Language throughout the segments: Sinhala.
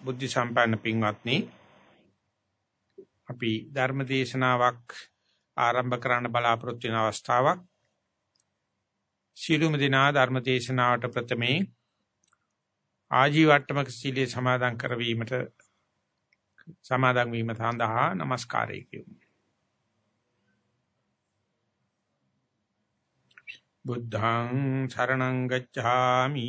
බුද්ධ සම්පන්න පින්වත්නි අපි ධර්ම දේශනාවක් ආරම්භ කරන්න බලාපොරොත්තු වෙන අවස්ථාවක්. සීලුම දිනා ධර්ම දේශනාවට ප්‍රථමේ ආජීවට්ටමක සීලයේ සමාදන් කරවීමට සමාදන් වීම සඳහා নমස්කාරය කියමු. බුද්ධං සරණං ගච්ඡාමි.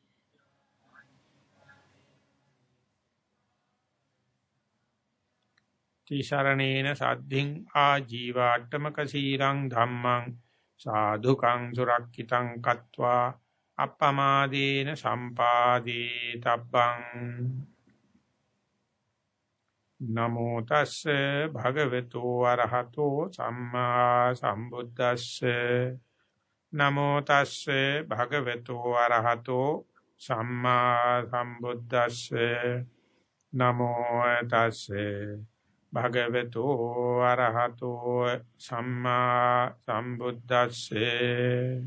තිසරණේන සද්ධින් ආජීවාට්ටමක සීරං ධම්මං සාදුකං සුරක්කිතං කତ୍වා අප්පමාදේන සම්පාදී තබ්බං නමෝ තස්ස භගවතු වරහතෝ සම්මා සම්බුද්දස්ස. නමෝ තස්ස භගවතු වරහතෝ සම්මා සම්බුද්දස්ස. නමෝ තස්සේ භගවතු අරහතෝ සම්මා සම්බුද්දස්සේ.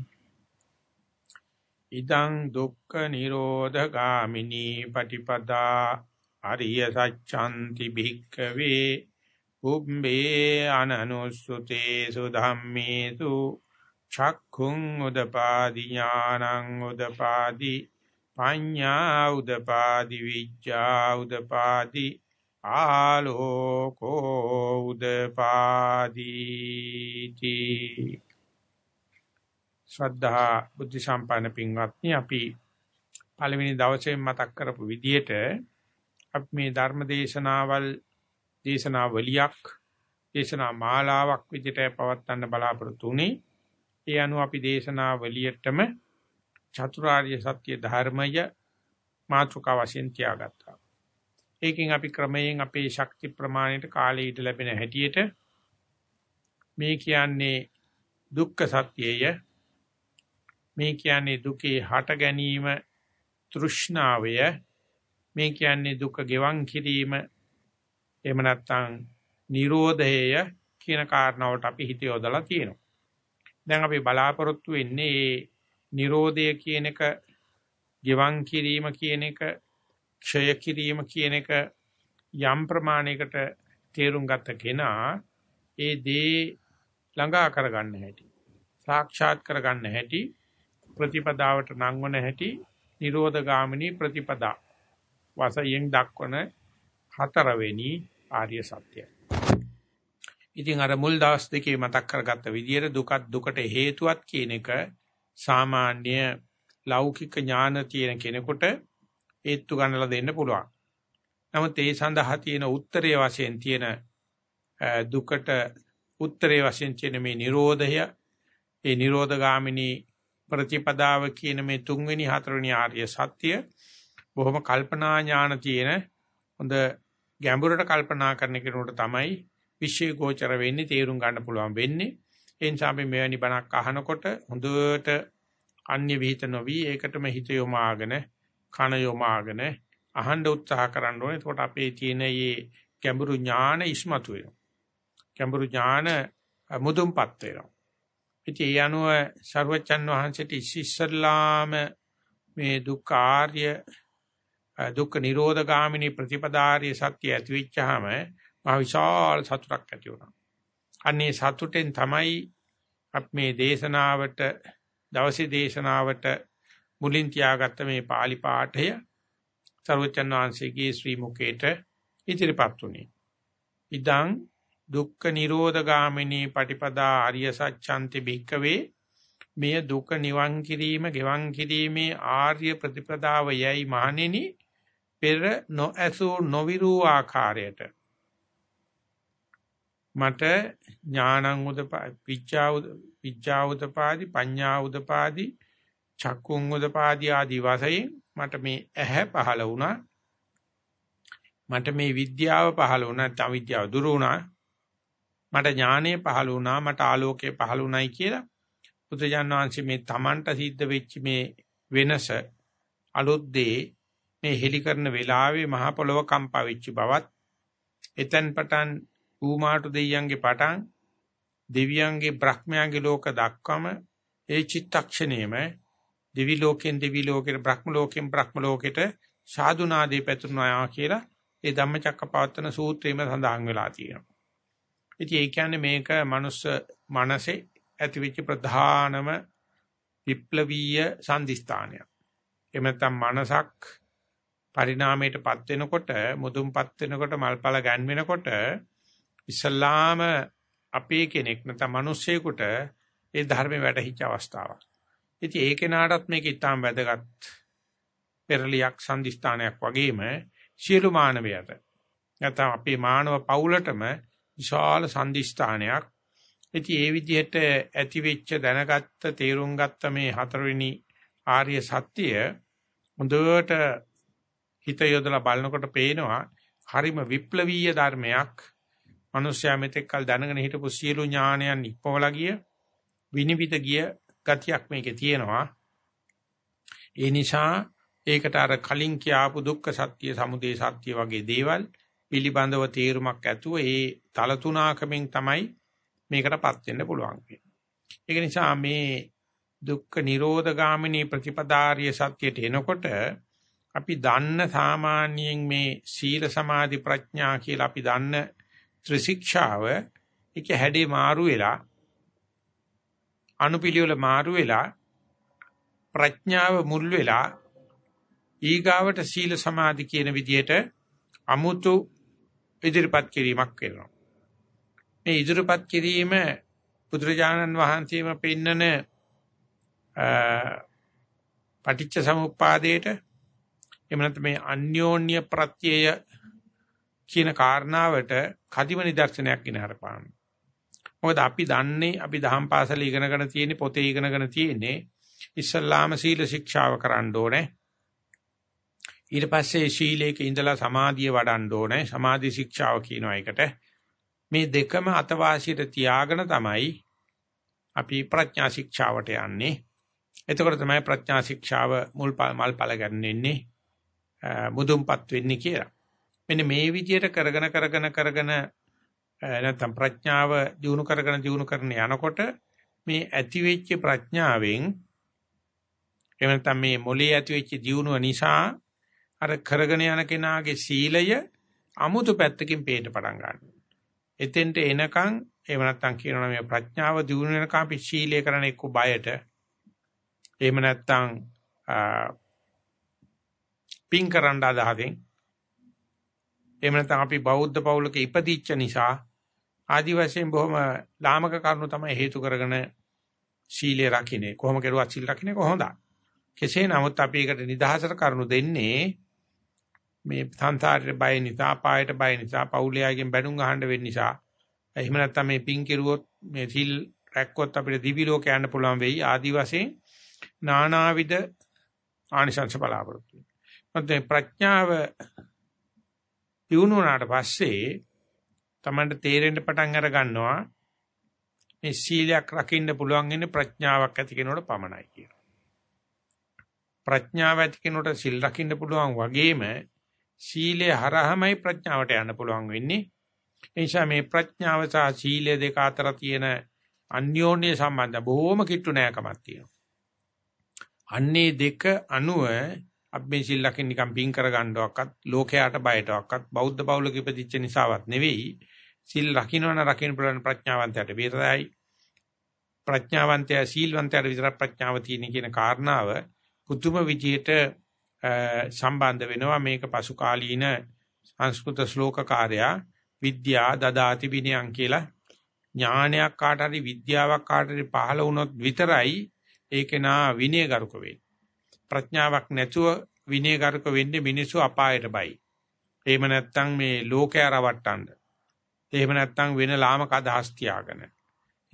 ඉදං දුක්ඛ නිරෝධ ගාමිනී පටිපදා අරිය සච්ඡන්ති භික්ඛවේ උම්බේ අනනුස්සුතේසු ධම්මේසු චක්ඛුං උදපාදි ඥානං උදපාදි පඤ්ඤා උදපාදි විච්ඡා උදපාදි ආලෝකෝ උදපාදීති. ශ්‍රද්ධා බුද්ධ සම්පන්න පින්වත්නි අපි පළවෙනි දවසේ මතක් කරපු විදිහට අපි මේ ධර්ම දේශනාවල් දේශනාවලියක් දේශනා මාලාවක් විදිහට පවත්වන්න බලාපොරොත්තු වෙන්නේ ඒ අනුව අපි දේශනාවලියටම චතුරාර්ය සත්‍ය ධර්මය මාතෘකා වශයෙන් තියාගත්තා. ඒකෙන් අපි ක්‍රමයෙන් අපේ ශක්ති ප්‍රමාණයට කාලය ඊට ලැබෙන හැටියට මේ කියන්නේ දුක්ඛ සත්‍යය. මේ කියන්නේ දුකේ හට ගැනීම තෘෂ්ණාවය. මේ කියන්නේ දුක ගෙවන් කිරීම. එහෙම නැත්නම් නිරෝධය කියන කාරණාවට අපි හිත යොදලා තියෙනවා. දැන් අපි බලාපොරොත්තු වෙන්නේ මේ නිරෝධය කියන එක ගෙවන් කිරීම කියන එක ක්ෂය කිරීම කියන එක යම් ප්‍රමාණයකට තේරුම් ගත කෙනා ඒ දේ ළඟා කරගන්න හැටි සාක්ෂාත් කරගන්න හැටි ප්‍රතිපදාවට නංවන හැටි නිරෝධ ගාමිනී ප්‍රතිපදා වශයෙන් දක්වන හතරවෙනි ආර්ය සත්‍යය. ඉතින් අර මුල් දවස් දෙකේ මතක් කරගත්ත විදිහට දුකත් දුකට හේතුවක් කියන එක සාමාන්‍ය ලෞකික ඥාන තියෙන කෙනෙකුට ඒත්තු ගන්නලා දෙන්න පුළුවන්. නමුත් ඒ සඳහා තියෙන උත්තරයේ වශයෙන් තියෙන දුකට උත්තරයේ වශයෙන් තියෙන මේ Nirodhaය ඒ Nirodhagaamini ප්‍රතිපදාව කියන මේ තුන්වෙනි හතරවෙනි ආර්ය සත්‍ය බොහොම කල්පනා ඥාන තියෙන හොඳ ගැඹුරට කල්පනා කරන කෙනෙකුට තමයි විශ්ේ ගෝචර වෙන්නේ තේරුම් ගන්න පුළුවන් වෙන්නේ ඒ නිසා අපි මෙවැනි බණක් අහනකොට හොඳට අන්‍ය විහිත නොවි ඒකටම හිත යොමාගෙන කන යොමාගෙන අහන්න උත්සාහ කරන්න ඕනේ. එතකොට අපේ තියෙන මේ ගැඹුරු ඥාන ඉස්මතු වෙනවා. ගැඹුරු ඥාන මුදුන්පත් වෙනවා. ඉතින් ඒ අනුව ਸਰවචන් වහන්සේට ඉස්සෙල්ලාම මේ දුක්ඛ ආර්ය දුක්ඛ නිරෝධ ගාමිනී ප්‍රතිපදාාරිය සත්‍ය ඇතිවෙච්චාම මහ විශාල සතුටක් ඇති වුණා. අන්නේ සතුටෙන් තමයි අප මේ දේශනාවට දවසේ දේශනාවට මුලින් තියාගත්ත මේ pāli පාඨය ਸਰවචන් වහන්සේගේ ශ්‍රී මුකේට ඉදිරිපත් වුණේ. ඉදං දුක්ඛ නිරෝධ ගාමිනී පටිපදා ආර්ය සත්‍යන්ති භික්කවේ මෙය දුක නිවන් කිරීම ගෙවන් කිරීමේ ආර්ය ප්‍රතිපදාව යයි මහණෙනි පෙර නොඇසූ නොවිරූ ආකාරයට මට ඥානං උදපා විචා විචා උදපාදි පඤ්ඤා උදපාදි චක්කුං උදපාදි ආදී වශයෙන් මට මේ ඇහැ පහළ වුණා. මට මේ විද්‍යාව පහළ වුණා නැත්නම් විද්‍යාව දුරු වුණා. මට ඥානය පහළ වුණා මට ආලෝකය පහළ වුණයි කියලා බුදුජාන විශ්වසේ මේ Tamanට සිද්ධ වෙච්ච මේ වෙනස අලුත් දේ මේ හෙලි කරන වෙලාවේ මහ පොළව කම්පා වෙච්ච බවත් එතෙන් පටන් ඌමාටු දෙයියන්ගේ පටන් දෙවියන්ගේ බ්‍රහ්මයන්ගේ ලෝක දක්වම ඒ චිත්තක්ෂණයම දිවි ලෝකෙන් දිවි ලෝකෙට බ්‍රහ්ම ලෝකෙන් බ්‍රහ්ම ලෝකෙට සාදුනාදී පැතුරුනා කියලා ඒ ධම්මචක්කපවත්තන සූත්‍රයේම සඳහන් වෙලා තියෙනවා. ඉතින් ඒ කියන්නේ මේක මනුස්ස මනසේ ඇතිවෙච්ච ප්‍රධානම විප්ලවීය සංදිස්ථානයක්. එහෙම නැත්නම් මනසක් පරිණාමයටපත් වෙනකොට මුදුන්පත් වෙනකොට මල්පල ගැන් වෙනකොට ඉස්ලාම අපේ කෙනෙක් නැත්නම් මිනිස්සෙකුට ඒ ධර්මයේ වැටහිච්ච අවස්ථාවක්. ඉතින් ඒ කෙනාටත් මේක ඉතාම වැදගත් පෙරලියක් සංදිස්ථානයක් වගේම සියලු මානවයට නැත්නම් අපේ මානව පවුලටම විශාල සම්දිස්ථානයක්. ඉතින් ඒ විදිහට ඇති වෙච්ච දැනගත්ත තේරුම් ගත්ත මේ හතරවෙනි ආර්ය සත්‍ය හොඳට හිත යොදලා බලනකොට පේනවා හරිම විප්ලවීය ධර්මයක්. මිනිස්යා මෙතෙක් කල දැනගෙන හිටපු සියලු ඥානයන් ඉක්මවලා ගිය විනිවිද ගිය ගතියක් මේකේ තියෙනවා. ඒ නිසා ඒකට අර කලින් කියාපු දුක්ඛ සත්‍ය, සමුදය සත්‍ය වගේ දේවල් පිළිබඳව තීරමක් ඇතුව ඒ තල තුනාකමින් තමයි මේකටපත් වෙන්න පුළුවන් ඒක නිසා මේ දුක්ඛ නිරෝධ ගාමිනී ප්‍රතිපදාරිය සත්‍යයට එනකොට අපි දන්න සාමාන්‍යයෙන් මේ සීල සමාධි ප්‍රඥා කියලා අපි දන්න ත්‍රිශික්ෂාව ඒක හැඩේ මාරු වෙලා අනුපිළිවෙල මාරු වෙලා ප්‍රඥාව මුල් වෙලා ඊගාවට සීල සමාධි කියන විදිහට අමුතු ඉදිරිපත් කිරීමක් වෙනවා. මේ ඉදිරිපත් කිරීම බුදුරජාණන් වහන්සේම පෙන්නන පටිච්ච සමුප්පාදයට එහෙම නැත්නම් මේ අන්‍යෝන්‍ය ප්‍රත්‍යය කියන කාරණාවට කදිම නිදර්ශනයක් ගෙන හරපාන. මොකද අපි දන්නේ අපි දහම් පාසල ඉගෙනගෙන තියෙන්නේ පොතේ ඉගෙනගෙන තියෙන්නේ ඉස්ලාම සීල ශික්ෂාව කරන්න ඕනේ. ඊට පස්සේ ශීලයක ඉඳලා සමාධිය වඩන්න ඕනේ. සමාධි ශික්ෂාව කියනවා ඒකට. මේ දෙකම අතවාසියට තියාගෙන තමයි අපි ප්‍රඥා ශික්ෂාවට යන්නේ. එතකොට තමයි ප්‍රඥා ශික්ෂාව මුල් මල්පල ගන්නෙන්නේ මුදුන්පත් වෙන්නේ කියලා. මෙන්න මේ විදිහට කරගෙන කරගෙන කරගෙන නැත්නම් ප්‍රඥාව දිනු කරගෙන දිනු කරන යනකොට මේ ඇති වෙච්ච ප්‍රඥාවෙන් එහෙම නැත්නම් මේ මොලේ ඇති වෙච්ච දියුණුව නිසා අර කරගෙන යන කෙනාගේ සීලය අමුතු පැත්තකින් පේන්න පටන් ගන්නවා. එතෙන්ට එනකන් එහෙම නැත්නම් කියනවා මේ ප්‍රඥාව දිනු වෙනකන් අපි ශීලයේ කරන එක්ක බයට එහෙම නැත්නම් පින් කරන්න අදහයෙන් එහෙම නැත්නම් අපි බෞද්ධ පවුලක ඉපදිච්ච නිසා ආදි වශයෙන් බොහොම ලාමක කරුණු තමයි හේතු කරගෙන ශීලයේ රකින්නේ. කොහොම කෙරුවත් සීල් රකින්නේ කොහොමද කෙසේ නමුත් අපි ඒකට නිදහසට කරුණු දෙන්නේ මේ සංසාරේ බය නිසා පායට බය නිසා පෞලයාගෙන් බැනුම් අහන්න වෙන්න නිසා. එහෙම නැත්නම් මේ පින් කෙරුවොත් මේ සිල් රැක්කොත් අපිට දිවි ලෝක යන්න පුළුවන් වෙයි ආදි වශයෙන් නානාවිද ආනිසංස බලාපොරොත්තු වෙනවා. ප්‍රඥාව දිනුනාට පස්සේ Tamanට තේරෙන්න පටන් අර ගන්නවා මේ සීලයක් රකින්න පුළුවන් ඉන්නේ ප්‍රඥාවක් ඇති කෙනෙකුට පමණයි කියලා. ප්‍රඥාව ඇති කෙනෙකුට සිල් රකින්න පුළුවන් වගේම සීලය හරහමයි ප්‍රඥාවට යන්න පුළුවන් වෙන්නේ. ඒ නිසා මේ ප්‍රඥාව සහ සීලය දෙක අතර තියෙන අන්‍යෝන්‍ය සම්බන්ධ බොහෝම කිට්ටු නෑකමක් තියෙනවා. අන්නේ දෙක අනුව අපි මේ සිල් ලකින් නිකන් පින් කරගන්නවක්වත් ලෝකයට බයටවක්වත් බෞද්ධ බෞලක ඉපදිච්ච නිසාවත් නෙවෙයි. සිල් රකින්නවන රකින්න පුළුවන් ප්‍රඥාවන්තයට විතරයි. ප්‍රඥාවන්තය සීල්වන්තයට විතර ප්‍රඥාව තියෙන කියන කාරණාව පුදුම විදියට සම්බන්ධ වෙනවා. මේක පසු කාලීන සංස්කෘත ශ්ලෝක කාර්යය විද්‍යා දදාති විනයං කියලා ඥානයක් කාට හරි විද්‍යාවක් කාට හරි පහළ වුණොත් විතරයි ඒක නා විනයගරුක වෙන්නේ. ප්‍රඥාවක් නැතුව විනයගරුක වෙන්නේ මිනිස්සු අපායට බයි එහෙම නැත්නම් මේ ලෝකය රවට්ටන්න එහෙම නැත්නම් වෙන ලාමක අදහස් තියාගෙන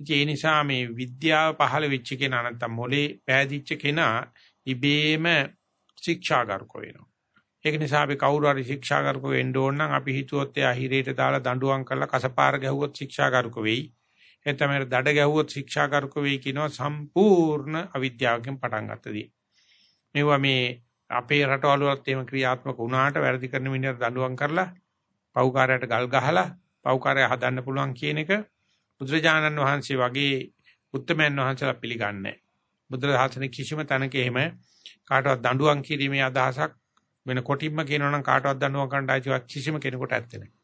ඉතින් ඒ නිසා මේ විද්‍යාව පහළ වෙච්ච කෙනා නැත්නම් මොලේ පෑදිච්ච කෙනා ඉබේම ශික්ෂාගාරක වෙනවා. ඒක නිසා අපි කවුරු හරි ශික්ෂාගාරක වෙන්න ඕන නම් අපි හිතුවොත් එයා හිරේට දාලා දඬුවම් කරලා කසපාර ගැහුවොත් ශික්ෂාගාරක වෙයි. එතම දඩ ගැහුවොත් ශික්ෂාගාරක වෙයි කියනවා සම්පූර්ණ අවිද්‍යාවකින් පටන් ගත්තදී. මේවා මේ අපේ රටවල වලත් එහෙම ක්‍රියාත්මක වුණාට වැරදි කරන මිනිහට දඬුවම් කරලා පව්කාරයට ගල් ගහලා පව්කාරය හදන්න පුළුවන් කියන එක බුදුරජාණන් වහන්සේ වගේ උත්තමයන් වහන්සේලා පිළිගන්නේ නැහැ. බුදුරජාණන් කිසිම තැනක එහෙම කාටවත් දඬුවම් කිරීමේ අදහසක් වෙන කොටින්ම කියනවා නම් කාටවත් දඬුවම් කරන්න ආයිතිවක් කිසිම කෙනෙකුට ඇත්තේ නැහැ.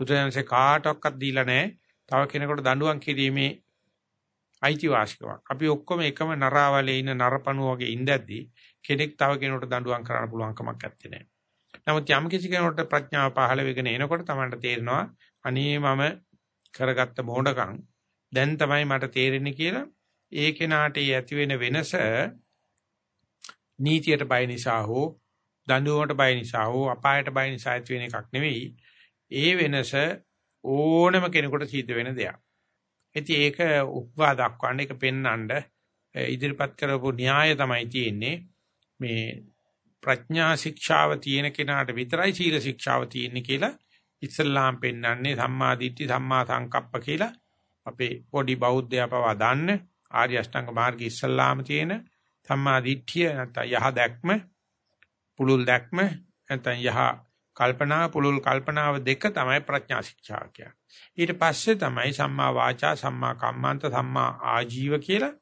බුදුරජාණන්සේ කාටවත් දීලා නැහැ. තව කෙනෙකුට දඬුවම් කිරීමේ අයිතිවාසිකමක්. අපි ඔක්කොම එකම නරාවලේ ඉන්න නරපණු වගේ ඉඳද්දී කෙනෙක් තව කෙනෙකුට දඬුවම් කරන්න පුළුවන් කමක් නැත්තේ නෑ. නමුත් යම් කිසි කෙනෙකුට ප්‍රඥාව පහළ වෙගෙන එනකොට තමයි තේරෙනවා අනේ මම කරගත්ත මොඩකම් දැන් තමයි මට තේරෙන්නේ කියලා ඒ කෙනාට ඇති වෙන වෙනස නීතියට බය නිසා හෝ දඬුවමට බය නිසා හෝ අපායට බය නිසා ඇති වෙන එකක් නෙවෙයි. ඒ වෙනස ඕනම කෙනෙකුට සිද්ධ වෙන දෙයක්. ඉතින් ඒක උපවා දක්වන්න ඒක පෙන්වන්න ඉදිරිපත් කරපු න්‍යාය තමයි තියෙන්නේ. මේ ප්‍රඥා ශික්ෂාව තියෙන කෙනාට විතරයි සීල ශික්ෂාව තියෙන්නේ කියලා ඉස්ලාම් පෙන්වන්නේ සම්මා දිට්ඨි සම්මා සංකප්ප කියලා අපේ පොඩි බෞද්ධයා පවා දන්නේ ආර්ය අෂ්ටාංග මාර්ගයේ ඉස්සල්ලාම තියෙන සම්මා දිට්ඨිය නැත්නම් යහ දැක්ම පුලුල් දැක්ම නැත්නම් යහ කල්පනාව පුලුල් කල්පනාව දෙක තමයි ප්‍රඥා ශික්ෂා කියන්නේ. ඊට පස්සේ තමයි සම්මා වාචා සම්මා කම්මන්ත සම්මා ආජීව කියලා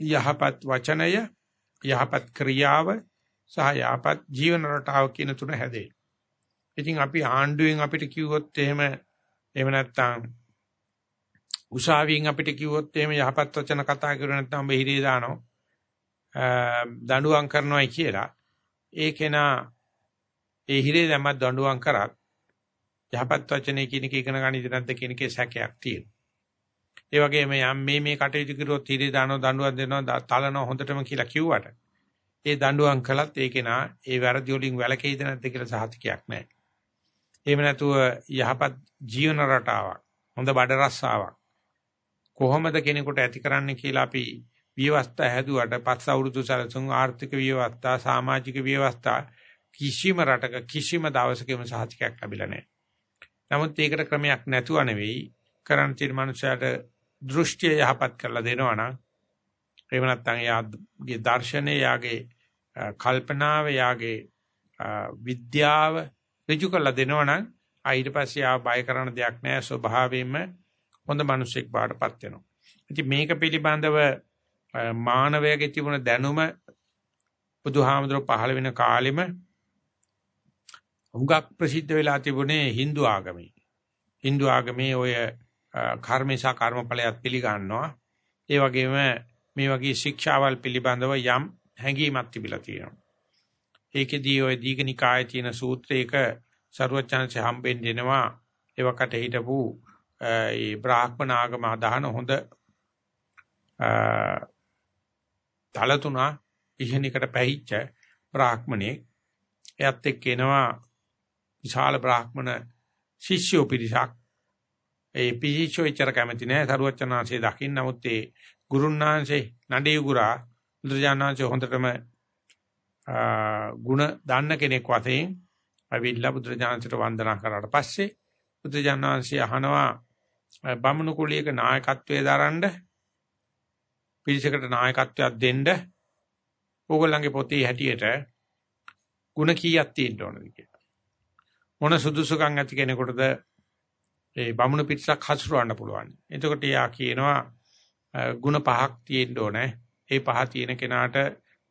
යහපත් වචනය යහපත් ක්‍රියාව සහ යහපත් ජීවන රටාව කියන තුන හැදේ. ඉතින් අපි ආණ්ඩුවෙන් අපිට කිව්වොත් එහෙම එහෙම නැත්නම් උසාවියෙන් අපිට කිව්වොත් එහෙම යහපත් වචන කතා කරුවේ නැත්නම් ඔබ හිරේ දානවා දඬුවම් කරනවායි කියලා ඒකේනා ඒ හිරේ දැම්මත් දඬුවම් කරත් යහපත් වචනේ කියන එක ඉගෙන ගන්න ඉද නැද්ද කියන එකේ සැකයක් තියෙනවා. ඒ වගේම යම් මේ මේ කටයුතු කරුවොත් හිරේ දානවා දඬුවම් දෙනවා තලනවා හොඳටම කියලා කිව්වට ඒ දඬුවම් කළත් ඒකේනා ඒ වැරදි වලින් වැළකෙයිද නැද්ද කියලා සහතිකයක් නැහැ. එහෙම නැතුව යහපත් ජීවන රටාවක් හොඳ බඩ රස්සාවක් කොහොමද කෙනෙකුට ඇති කරන්න කියලා අපි විවස්ථා හැදුවට පස් අවුරුදු සැලසුම් ආර්ථික විවස්ථා සමාජික විවස්ථා කිසිම රටක කිසිම දවසකම සහතිකයක් ලැබිලා නැහැ. නමුත් ඒකට ක්‍රමයක් නැතුව නෙවෙයි කරන්න තියෙන මනුස්සයාට දෘෂ්ටිය යහපත් කරලා දෙනවා නම් එහෙම නැත්නම් යාගේ දර්ශනය යාගේ කල්පනාව යාගේ විද්‍යාව ඍජු කරලා දෙනවා නම් ඊට පස්සේ ආ බය කරන දෙයක් නැහැ ස්වභාවයෙන්ම හොඳ මිනිසෙක් බාටපත් වෙනවා. ඉතින් මේක පිළිබඳව මානවයාගේ තිබුණ දැනුම බුදුහාමුදුරුවෝ පහළ වෙන කාලෙම හුඟක් ප්‍රසිද්ධ වෙලා තිබුණේ Hindu ආගමේ. Hindu ආගමේ ඔය කර්මేశා කර්මඵලයක් පිළිගන්නවා. ඒ වගේම මේ වගේ ශික්ෂාවල් පිළිබඳව යම් හැඟීමක් තිබිලා තියෙනවා. ඒකෙදී ඔය දීඝනිකායේ තියෙන සූත්‍රයක ਸਰුවචනසේ හම්බෙන් දෙනවා ඒවකට හිටපු ඒ බ්‍රාහ්මණ ආගම අදහන හොඳ තලතුණා ඉහිණිකට පැහිච්ච බ්‍රාහ්මණේ එයත් එක්ක එනවා විශාල බ්‍රාහ්මණ ශිෂ්‍යෝ පිරිසක්. ඒ පිරිසෝ ඉච්චර කැමති නැහැ සරුවචනාංශේ දකින්න. නමුත් ඒ ගුරුන්නාංශේ නඩේ ගුරා බුදුජානනාංශේ හොඳටම ගුණ දාන්න කෙනෙක් වශයෙන් අවිල්ලා බුදුජානනාංශට වන්දනා කරාට පස්සේ බුදුජානනාංශය අහනවා බමුණු කුලියක නායකත්වයේ දරන්න පිරිසකට නායකත්වයක් දෙන්න ඕගොල්ලන්ගේ පොතේ හැටියට ಗುಣ කීයක් තියෙන්න ඕනද? කියලා මොන සුදුසුකම් ඇති කෙනෙකුටද ඒ බමුණු පිටසක් හසුරවන්න පුළුවන්. එතකොට යා කියනවා ಗುಣ පහක් තියෙන්න ඕනේ. ඒ පහ තියෙන කෙනාට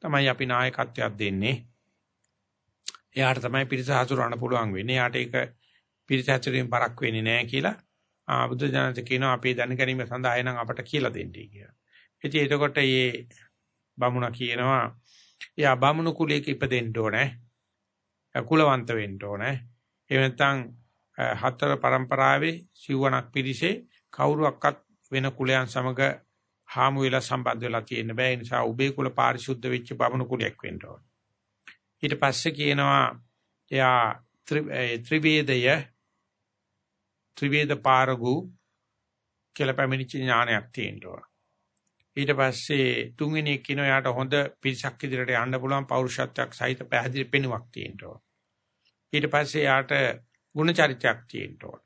තමයි අපි නායකත්වයක් දෙන්නේ. එයාට තමයි පිරිස හසුරවන්න පුළුවන් වෙන්නේ. එයාට ඒක පිරිස හැසිරීම බරක් වෙන්නේ නැහැ කියලා ආ බුදු දනත කියනවා අපි දැන ගැනීම සඳහා එනම් අපට කියලා දෙන්නයි කියලා. ඉතින් එතකොට මේ බමුණ කියනවා එයා බමුණු කුලයක ඉපදෙන්න ඕනේ. කුලවන්ත වෙන්න ඕනේ. එහෙම නැත්නම් හතර પરම්පරාවේ සිවණක් පිරිසේ කවුරුවක්වත් වෙන කුලයන් සමග හාමු වෙලා සම්බන්ධ වෙලා තියෙන්න බෑ. ඒ නිසා උබේ කුල පාරිශුද්ධ වෙච්ච බමුණු කුලයක් වෙන්න ඕනේ. ඊට පස්සේ කියනවා එයා ත්‍රිවේදය ත්‍රිවේද පාරගු කියලා පැමිණිච්ච ඥානයක් තියෙන්න ඕන. ඊට පස්සේ තුන්වෙනි එක්කින යාට හොඳ පිරිසක් ඉදිරියට යන්න පුළුවන් පෞරුෂත්වයක් සහිත පැහැදිලි පෙනුමක් තියෙන්න ඕන. ඊට පස්සේ යාට ගුණ චරිතයක් තියෙන්න ඕන.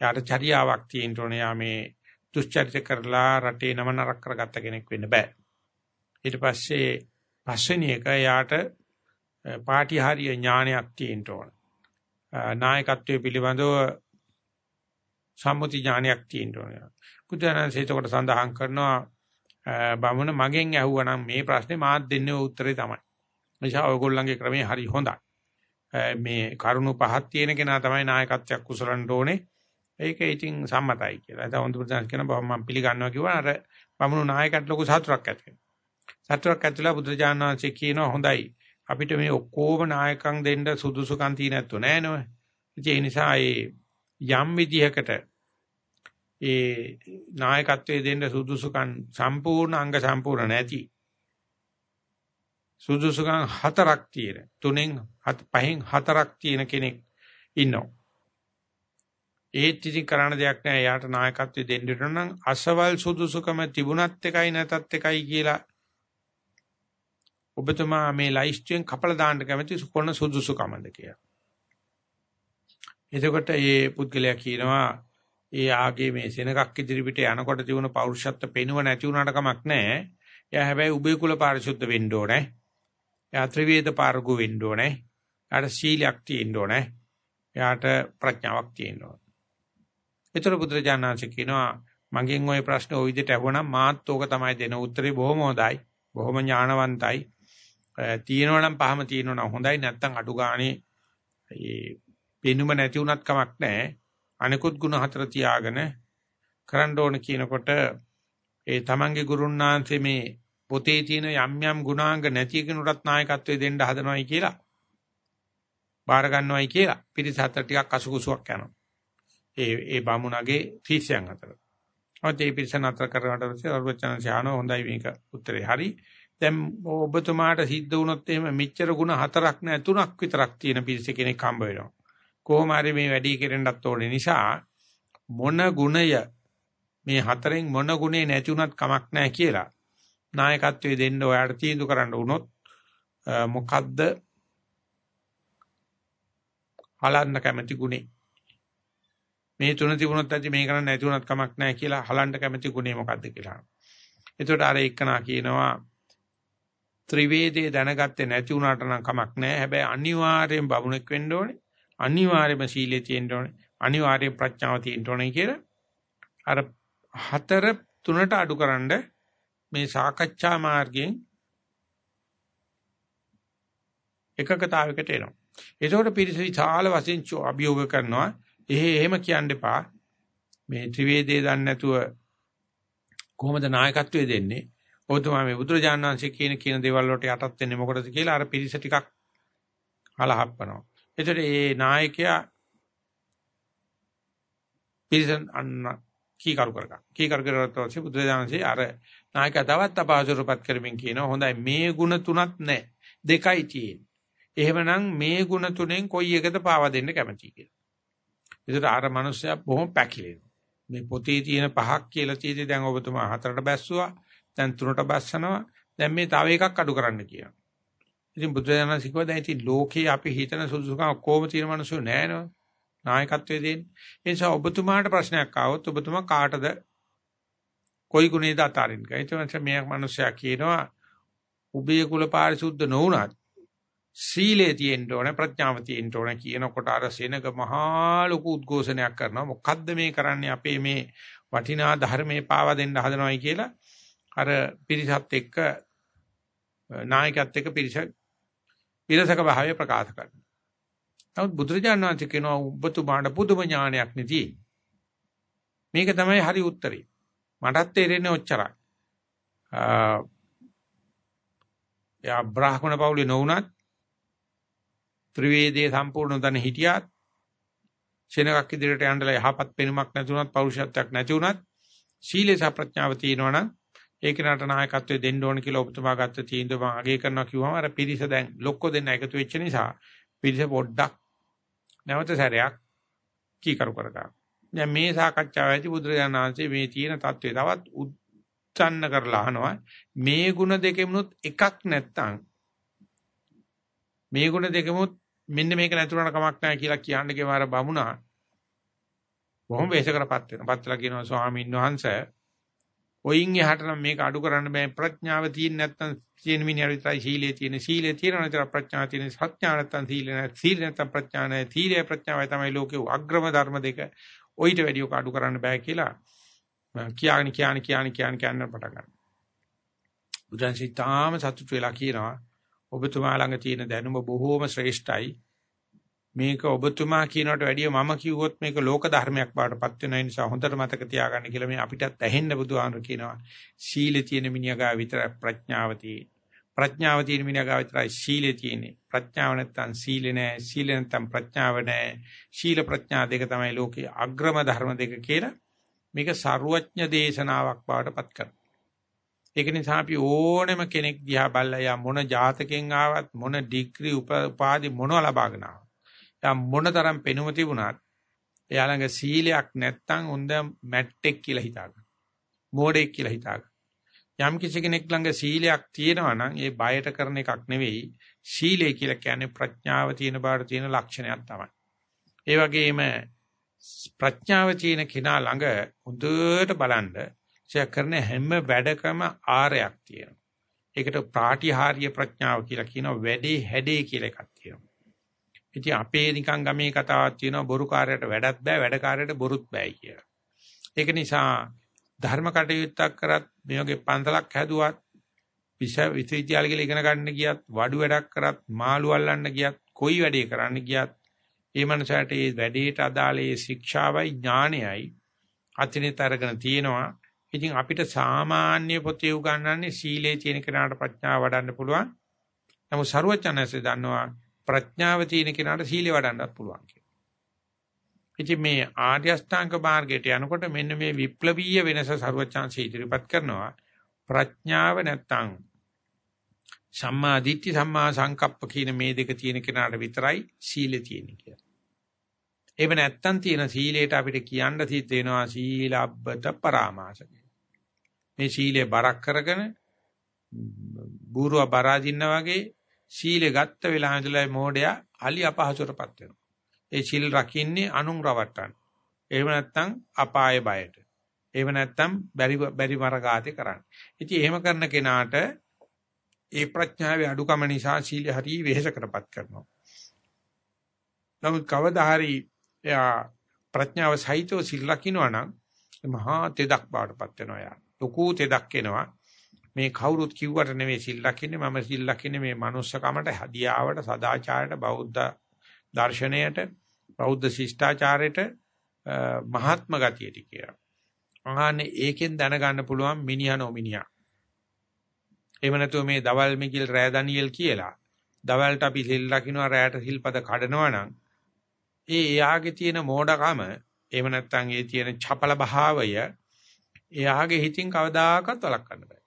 යාට චර්යාවක් තියෙන්න ඕන. යා මේ දුෂ්චරිත කරලා රටේ නම නරක කරගත්ත කෙනෙක් වෙන්න බෑ. ඊට පස්සේ පස්වෙනි එක යාට පාටිහාරීය ඥානයක් තියෙන්න ඕන. නායකත්වයේ පිළිබඳව සම්මුති ඥානයක් තියෙන්න ඕනේ. බුදුරජාණන්සේ එතකොට සඳහන් කරනවා බමුණ මගෙන් ඇහුවනම් මේ ප්‍රශ්නේ මාත් දෙන්නේ උත්තරේ තමයි. නිසා ඔයගොල්ලන්ගේ ක්‍රමේ හරි හොඳයි. මේ කරුණු පහක් තියෙන කෙනා තමයි නායකත්වයක් කුසලන්න ඕනේ. ඒක ඉතින් සම්මතයි කියලා. ඒක හොඳ බුදුන් කියන බව මම පිළිගන්නවා කිව්වා. අර බමුණු නායකට ලොකු සතුටක් ඇති වෙනවා. සතුටක් ඇතිලා බුදුරජාණන් වහන්සේ කියනවා හොඳයි. අපිට මේ ඔක්කොම නායකම් දෙන්න සුදුසුකම් තියෙ නැත්තු නෑ නෝ. ඒ නිසා ඒ යම් විදිහකට ඒ නායකත්වයේ දෙන්න සුදුසුකම් සම්පූර්ණ අංග සම්පූර්ණ නැති සුදුසුකම් හතරක් තියෙන තුනෙන් පහෙන් හතරක් තියෙන කෙනෙක් ඉන්නවා ඒත් ඉතින් කරන්න දෙයක් නැහැ යාට නායකත්වය දෙන්න නම් අසවල් සුදුසුකම තිබුණත් එකයි නැතත් එකයි කියලා ඔබතුමා මේ ලයිස්ට්ුවෙන් කපලා දාන්න කැමති කොන සුදුසුකමද කියලා. එතකොට මේ පුද්ගලයා කියනවා ඒ ආගේ මේ සෙනගක් ඉදිරිපිට යනකොට තිබුණ පෞරුෂත්ව පෙනුව නැති වුණාට කමක් නැහැ. එයා හැබැයි උභය කුල පාරිශුද්ධ වෙන්න ඕනේ. එයා ත්‍රිවේද පාරගු වෙන්න ඕනේ. එයාට සීලයක් තියෙන්න ඕනේ. එයාට ප්‍රඥාවක් තියෙන්න ඕනේ. ඒතර බුදුරජාණන්සේ කියනවා මගෙන් ওই ප්‍රශ්න ওই විදිහට අහුවනම් මාත් ඕක තමයි දෙන උත්තරේ බොහොම හොඳයි. බොහොම ඥානවන්තයි. තියෙනවා නම් පහම තියෙනවා නම් හොඳයි නැත්නම් අඩු ගානේ ඒ පෙනුම නැති වුණත් කමක් නැහැ. අනිකුත් ಗುಣ හතර තියාගෙන කරන්න ඕන කියනකොට ඒ තමන්ගේ ගුරුන්නාන්සේ මේ පොතේ තියෙන යම් යම් ගුණාංග නැති කෙනෙකුට නායකත්වය දෙන්න හදනවයි කියලා බාර ගන්නවයි කියලා පිරිස හතර ටිකක් අසුකුසුවක් යනවා. ඒ ඒ බමුණගේ ශිෂ්‍යයන් අතර. ඔතේ ඒ පිරිස නතර කරනකොට පස්සේ අරුවචන ශානෝ හොඳයි මේක උත්තරේ හරි. දැන් ඔබතුමාට සිද්ධ වුණොත් එහෙම මෙච්චර ಗುಣ හතරක් නෑ තුනක් විතරක් තියෙන පිරිස කෙනෙක් හම්බ වෙනවා. කොහොම හරි මේ වැඩි කෙරෙන්නත් ඕනේ නිසා මොන ගුණය මේ හතරෙන් මොන ගුණේ නැති වුණත් කමක් නැහැ කියලා නායකත්වයේ දෙන්න ඔයාලට තීන්දුව කරන්න වුණොත් මොකද්ද හලන්න කැමති ගුණේ මේ තුන තිබුණොත් ඇති මේ කරන්න නැති වුණත් කමක් නැහැ කියලා හලන්න කැමති ගුණේ මොකද්ද කියලා. එතකොට අර එක්කනා කියනවා ත්‍රිවේදයේ දැනගත්තේ නැති වුණාට නම් කමක් නැහැ. හැබැයි අනිවාර්යෙන් බමුණෙක් වෙන්න ඕනේ. අනිවාර්යයෙන්ම සීලයේ තියෙන්න ඕනේ. අනිවාර්යයෙන් ප්‍රඥාව තියෙන්න ඕනේ කියලා අර හතර තුනට අඩුකරනද මේ සාකච්ඡා මාර්ගයෙන් එකකතාවයකට එනවා. ඒකෝට පිරිස විශාල වශයෙන් අභියෝග කරනවා. එහෙ එහෙම කියන්න එපා. මේ ත්‍රිවේදයේ දන්නේ නැතුව කොහොමද නායකත්වය දෙන්නේ? ඔබතුමා මේ බුදුරජාණන් වහන්සේ කියන කියන දේවල් වලට යටත් වෙන්නේ මොකටද කියලා අර පිරිස ටිකක් අලහප්පනවා. එතකොට මේ නායකයා පිරිසන් අන්න කීකරු කරගන්න. කීකරු කරගත්ත පස්සේ බුදුරජාණන්සේ අර නායකයා තවත් අපහසුරපත් කරමින් කියනවා හොඳයි මේ ಗುಣ තුනක් නැහැ. දෙකයි තියෙන්නේ. එහෙමනම් මේ ಗುಣ තුනෙන් කොයි එකද පාවා දෙන්න කැමතියි කියලා. ඒකට අර මනුස්සයා බොහොම පැකිලෙනවා. මේ පොතේ තියෙන පහක් කියලා තියෙදි දැන් ඔබතුමා හතරට බැස්සුවා. දැන් තුනට බස්සනවා. දැන් මේ තව එකක් අඩු කරන්න කියනවා. ඉතින් බුදුරජාණන් සිකුවා දැන් ඉතින් ලෝකේ අපි හිතන සුදුසුකම් කොහොම තියෙන මිනිස්සු නැහැ නෝ. නායකත්වයේ දෙන්නේ. ඒ නිසා ඔබතුමාට ප්‍රශ්නයක් ආවොත් ඔබතුමා කාටද කොයි ගුණේද අතාරින්න. ඒ නිසා මේ මිනිස්සයා කියනවා උභය කුල පාරිශුද්ධ නොවුනත් සීලේ තියෙන්න ඕන ප්‍රඥාව තියෙන්න ඕන කියනකොට අර සෙනග මහා ලොකු උද්ඝෝෂණයක් කරනවා මොකද්ද මේ කරන්නේ අපේ මේ වටිනා ධර්මයේ පාවා දෙන්න හදනවයි කියලා අර පිරිසත් එක්ක නායකයත් එක්ක පිරිස පිරසක භාවය ප්‍රකාශ කරනවා. නමුත් බුදුරජාණන් වහන්සේ කියනවා ඔබතුමාට පුදුම ඥානයක් නෙදී. මේක තමයි හරි උත්තරේ. මටත් තේරෙන්නේ ඔච්චරයි. යා බ්‍රාහ්මණ පවුලේ නොවුනත් ත්‍රිවේදයේ සම්පූර්ණ දන හිටියත් සෙනගක් ඉදිරියට යන්නලා යහපත් පෙනුමක් නැතුණත් පෞරුෂත්වයක් නැති වුණත් සීලේ සහ ප්‍රඥාව තියෙනවනම් ඒක නට නායකත්වයේ දෙන්න ඕන කියලා ඔබතුමා ගත්ත තීන්දුව මම අගය කරනවා කිව්වම අර පිරිස දැන් ලොක්කො දෙන්න එකතු වෙච්ච නිසා පිරිස පොඩ්ඩක් නැවත සැරයක් කීකරු කර ගන්න. දැන් මේ සාකච්ඡාව ඇති බුදුරජාණන් වහන්සේ මේ තියෙන தત્ත්වය තවත් උත්සන්න කරලා අහනවා. මේ ಗುಣ දෙකෙමුණුත් එකක් නැත්තම් මේ ಗುಣ දෙකෙමුත් මෙන්න මේක නැතුණා කමක් නැහැ කියලා කියන්න ගෙවාර බමුණා. බොහොම වෙහෙස කරපත් වෙනවා. පත්ලා කියනවා ස්වාමීන් වහන්සේ ඔයින් එහාට නම් මේක අඩු කරන්න බෑ. ප්‍රඥාව තියෙන්නේ නැත්නම් තියෙන මිනිහා විතරයි සීලයේ තියෙන සීලයේ තියෙන විතර ප්‍රඥාව තියෙන සත්‍යාව නැත්නම් සීල නැහැ සීල නැත්නම් ප්‍රඥා නැහැ සීලය ප්‍රඥාවයි තමයි ලෝකේ අග්‍රම ධර්ම දෙක. ඔయిత වැඩි ඔක අඩු කරන්න බෑ කියලා කියාගෙන කියාගෙන කියාගෙන කියාගෙන කියන්න පටන් ගන්නවා. බුදුන්සේ තාම සතුටු වෙලා කියනවා. ඔබතුමා ළඟ තියෙන දැනුම බොහෝම ශ්‍රේෂ්ඨයි. මේක ඔබතුමා කියනකට වැඩිය මම කිව්වොත් මේක ලෝක ධර්මයක් බාටපත් වෙන නිසා හොඳට මතක තියාගන්න කියලා මේ අපිටත් ඇහෙන්න බුදුහාමර කියනවා. සීලේ තියෙන මිනිහා විතර ප්‍රඥාව ප්‍රඥාව තියෙන මිනිහා විතරයි සීලේ තියෙන්නේ. ප්‍රඥාව නැත්තම් සීලේ නෑ සීල නැත්තම් ප්‍රඥාව නෑ. සීල ප්‍රඥා දෙක තමයි ලෝකේ අග්‍රම ධර්ම දෙක කියලා මේක ਸਰුවඥ දේශනාවක් බාටපත් කරනවා. ඒක නිසා අපි ඕනෙම කෙනෙක් දිහා බලලා යා මොන ජාතකෙන් ආවත් මොන ඩිග්‍රී උපාධි මොනවා ලබාගෙන ආවත් යම් මොනතරම් පෙනුම තිබුණත් එයා ළඟ සීලයක් නැත්තම් උන්ද මැට්ටෙක් කියලා හිතාගන්න. මෝඩෙක් කියලා හිතාගන්න. යම් කිසි කෙනෙක් ළඟ සීලයක් තියෙනවා නම් ඒ බයට කරන එකක් නෙවෙයි සීලය කියලා කියන්නේ ප්‍රඥාව තියෙන බාට තියෙන ලක්ෂණයක් තමයි. ඒ වගේම ප්‍රඥාව තියෙන කෙනා ළඟ හොඳට බලන්න එයා කරන හැම වැඩකම ආරයක් තියෙනවා. ඒකට ප්‍රාටිහාර්ය ප්‍රඥාව කියලා කියනවා වැඩේ හැඩේ කියලා එකක් තියෙනවා. ඉතින් අපේ නිකන් ගමේ කතාවක් තියෙනවා බොරුකාරයට වැඩක් බෑ වැඩකාරයට බොරුත් බෑයි කියලා. ඒක නිසා ධර්ම කටයුත්තක් කරත් මේ වගේ පන්සලක් හැදුවත් විශ්වවිද්‍යාල කියලා ඉගෙන ගන්න ගියත් වඩු වැඩක් කරත් මාළු අල්ලන්න ගියත් කොයි වැඩේ කරන්න ගියත් ඒ මනසට ඒ වැඩේට අදාළ ඒ ශික්ෂාවයි ඥානයයි අතිනිත අරගෙන තියෙනවා. ඉතින් අපිට සාමාන්‍ය පොතේ උගන්වන්නේ සීලේ තියෙන කෙනාට ප්‍රඥාව වඩන්න පුළුවන්. නමුත් ਸਰවඥාන්සේ දන්නවා ප්‍රඥාව තියෙන කෙනාට සීලය වඩන්නත් පුළුවන් කියලා. ඉතින් මේ ආර්ය අෂ්ටාංග මාර්ගයට යනකොට මෙන්න මේ විප්ලවීය වෙනස ਸਰවචාන්සී ඉදිරිපත් කරනවා. ප්‍රඥාව නැත්තම් සම්මා දිට්ඨි සම්මා සංකප්ප කියන මේ දෙක තියෙන කෙනාට විතරයි සීලය තියෙන්නේ කියලා. එහෙම නැත්තම් තියෙන සීලයට අපිට කියන්න සිද්ධ වෙනවා සීලබ්බත පරාමාස මේ සීලේ බරක් කරගෙන බූරුව බරාදින්න වගේ සීලෙ ගත්ත වෙලාව ඉඳලා මෝඩයා අලි අපහසුරපත් වෙනවා. ඒ සීල් රකින්නේ අනුන් රවට්ටන්න. එහෙම නැත්නම් අපාය බයට. එහෙම නැත්නම් බැරි බැරි මරගාතේ කරන්න. ඉතින් එහෙම කරන කෙනාට ඒ ප්‍රඥාවේ අඩුකම නිසා සීල හරි වෙහෙසකටපත් කරනවා. නමුත් කවදා හරි එයා ප්‍රඥාව සහිතව සීල් රකින්නවා නම් මහා තෙදක් බවටපත් වෙනවා යා. ලොකු තෙදක් එනවා. මේ කවුරුත් කිව්වට නෙවෙයි සිල් ලකින්නේ මම සිල් ලකින්නේ මේ manussකමට හදියාවට සදාචාරයට බෞද්ධ දර්ශනයට බෞද්ධ ශිෂ්ටාචාරයට මහාත්ම ගතියට කියලා. අහන්නේ ඒකෙන් දැනගන්න පුළුවන් මිනිහා නොමිනිහා. එහෙම නැතුව මේ දවල් මිගිල් රෑ දනියෙල් කියලා. දවල්ට අපි සිල් ලකිනවා රෑට සිල්පද කඩනවා නම් ඒ එයාගේ තියෙන මෝඩකම එහෙම නැත්නම් ඒ තියෙන චපල භාවය එයාගේ හිතින් කවදාකවත් වළක්වන්න බෑ.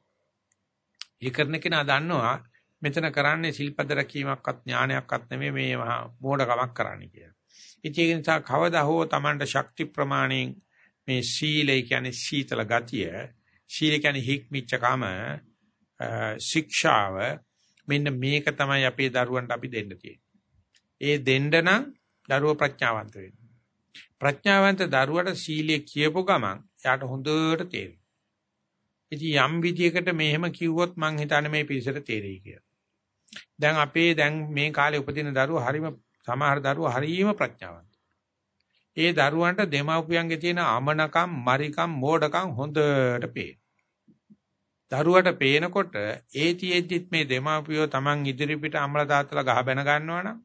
ඒ කරන කෙනා දන්නවා මෙතන කරන්නේ සිල්පද රැකීමක්වත් ඥානයක්වත් නෙමෙයි මේ මහා මෝඩකමක් කරන්නේ කියලා. ඉතින් ඒ නිසා කවදා හෝ Tamanට ශක්ති ප්‍රමාණයෙන් මේ සීලය කියන්නේ සීතල ගතිය, සීල කියන්නේ හික්මිච්ච කම, ශික්ෂාව මෙන්න මේක තමයි අපේ දරුවන්ට අපි දෙන්න තියෙන්නේ. ඒ දෙන්න නම් දරුවෝ ප්‍රඥාවන්ත වෙන්න. ප්‍රඥාවන්ත දරුවට සීලය කියපු ගමන් එයාට හොඳට තේරෙනවා. ඉතින් යම් විදියකට මෙහෙම කිව්වොත් මං හිතන්නේ මේ පිළිසර තේරෙයි කියලා. දැන් අපේ දැන් මේ කාලේ උපදින දරුවෝ හරීම සමහර දරුවෝ හරීම ප්‍රඥාවන්ත. ඒ දරුවන්ට දෙමාපියන්ගේ තියෙන අමනකම්, මරිකම්, මෝඩකම් හොඳට පේන. දරුවට පේනකොට ඒතිෙද්දිත් මේ දෙමාපියෝ Taman ඉදිරිපිට අම්ල තාත්තලා ගහ බැන ගන්නවනම්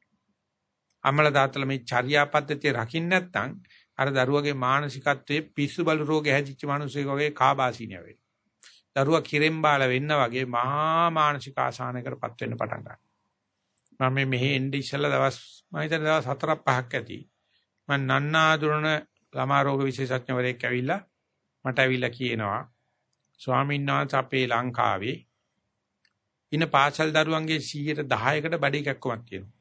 අම්ල තාත්තලා මේ චර්යා පද්ධතිය රකින්න නැත්නම් අර දරුවගේ මානසිකත්වයේ පිස්සු බලු රෝගේ හැදිච්ච මිනිස්සෙක් වගේ කාබාසීනිය වෙනවා. දරුවා කිරෙන් බාල වෙන්න වගේ මහා මානසික ආසානයකටපත් වෙන්න පටන් ගන්නවා. මම මේ මෙහි එන්නේ ඉස්සෙල්ලා දවස් මම හිතන දවස් 4ක් 5ක් ඇති. මම නන්නාඳුරන ළමා රෝග විශේෂඥවරයෙක් ඇවිල්ලා මට ඇවිල්ලා කියනවා ස්වාමීන් වහන්සේ අපේ ලංකාවේ ඉන පාසල් දරුවන්ගේ 110කට බඩේ කැක්කමක් තියෙනවා.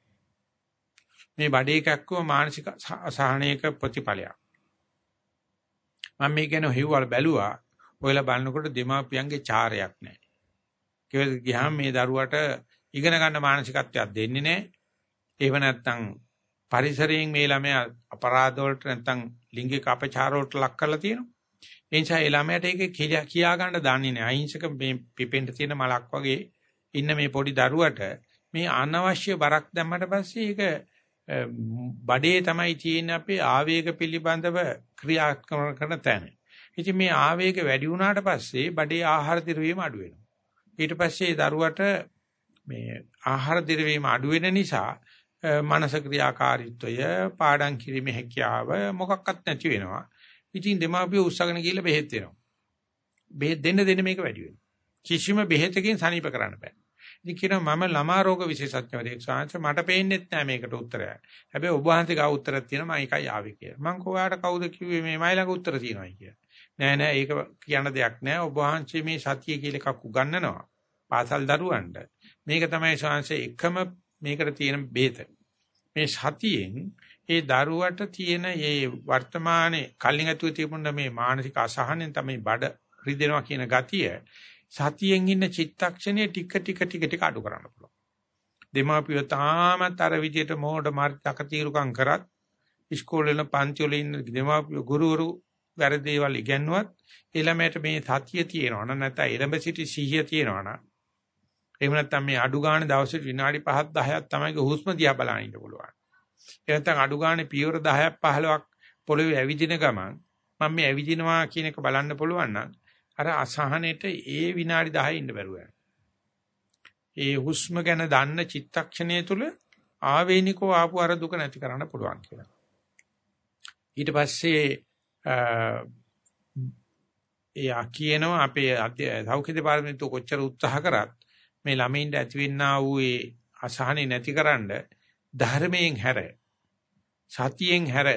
මේ බඩේ කැක්කම මානසික අසහනයක ප්‍රතිඵලයක්. මම මේ ගැන හිව්වල බැලුවා. ඔයලා බලනකොට දෙමාපියන්ගේ චාරයක් නැහැ. කියලා ගියාම මේ දරුවට ඉගෙන ගන්න මානසිකත්වයක් දෙන්නේ නැහැ. එහෙම නැත්නම් පරිසරයෙන් මේ ළමයා අපරාධ වලට නැත්නම් ලිංගික අපචාර වලට ලක් කරලා තියෙනවා. ඒ නිසා ඒ ළමයාට ඒක කියා ගන්න දන්නේ නැහැ. අහිංසක මේ පිපෙන්න තියෙන මලක් වගේ ඉන්න මේ පොඩි දරුවට මේ අනවශ්‍ය බරක් දැම්මට පස්සේ ඒක බඩේ තමයි තියෙන අපේ ආවේග පිළිබඳව ක්‍රියාත්මක කරන තැන. ඉතින් මේ ආවේග වැඩි වුණාට පස්සේ බඩේ ආහාර දිරවීම අඩු වෙනවා. ඊට පස්සේ දරුවට මේ ආහාර දිරවීම අඩු වෙන නිසා මනස ක්‍රියාකාරීත්වය පාඩම් කිරීමේ හැකියාව මොකක්වත් නැති වෙනවා. ඉතින් දෙමාපිය උස්සගෙන ගිහලා බෙහෙත් දෙනවා. බෙහෙත් දෙන්න දෙන්න මේක වැඩි වෙනවා. කිසිම බෙහෙතකින් සනීප කරන්න බෑ. ඉතින් කියනවා මම ළමා රෝග විශේෂඥවරයෙක් සාංශ මට පේන්නෙත් නෑ මේකට උත්තරයක්. හැබැයි ඔබ වහන්සේ ගාව උත්තරයක් තියෙනවා මම ඒකයි ආවේ කියලා. මං කොහාට කවුද කිව්වේ මේ මයි ළඟ උත්තර තියෙනවායි කියලා. නෑ නෑ ඒක කියන දෙයක් නෑ. ඔබ වහන්සේ මේ සතිය කියලා එකක් උගන්වනවා. පාසල් දරුවන්ට. මේක තමයි සාංශ එකම මේකට තියෙන බේත. මේ සතියෙන් ඒ දරුවට තියෙන මේ වර්තමානයේ කල්ලින් ඇතුළේ තිබුණ මේ මානසික අසහනෙන් තමයි බඩ රිදෙනවා කියන ගතිය සතියෙන් ඉන්න චිත්තක්ෂණයේ ටික ටික ටික ටික අඩු කරන්න පුළුවන්. දෙමාපියෝ තාමත් අර විදියට මොහොත මාර්ගක තීරුකම් කරත් ඉස්කෝලේ වල පන්ති වල ඉන්න දෙමාපියෝ ගුරුවරු වැරදි දේවල් ඉගෙනුවත් ළමයට මේ සතිය තියෙනවා නම් නැත්නම් එළඹ සිටි සිහිය තියෙනවා නම් එහෙම නැත්නම් මේ අඩු ගන්න දවසට විනාඩි 5ක් 10ක් තමයි හුස්ම දිහා බලන්න ඉන්න පුළුවන්. ඒ නැත්නම් අඩු ගන්න පියවර 10ක් 15ක් පොළවේ ඇවිදින ගමන් මම මේ ඇවිදිනවා කියන එක බලන්න පුළුවන් නම් අර අසහනෙට ඒ විනාඩි 10 ඉන්න බැරුව ඒ හුස්ම ගැන දන්න චිත්තක්ෂණය තුල ආවේනිකව ආපු අර දුක නැති කරන්න පුළුවන් කියලා. ඊට පස්සේ එයා කියනවා අපේ සෞඛ්‍ය දෙපාර්තමේන්තුව කොච්චර උත්සාහ කරත් මේ ළමයින්ට ඇතිවෙනා වූ ඒ අසහනෙ නැතිකරන්න ධර්මයෙන් හැර සතියෙන් හැර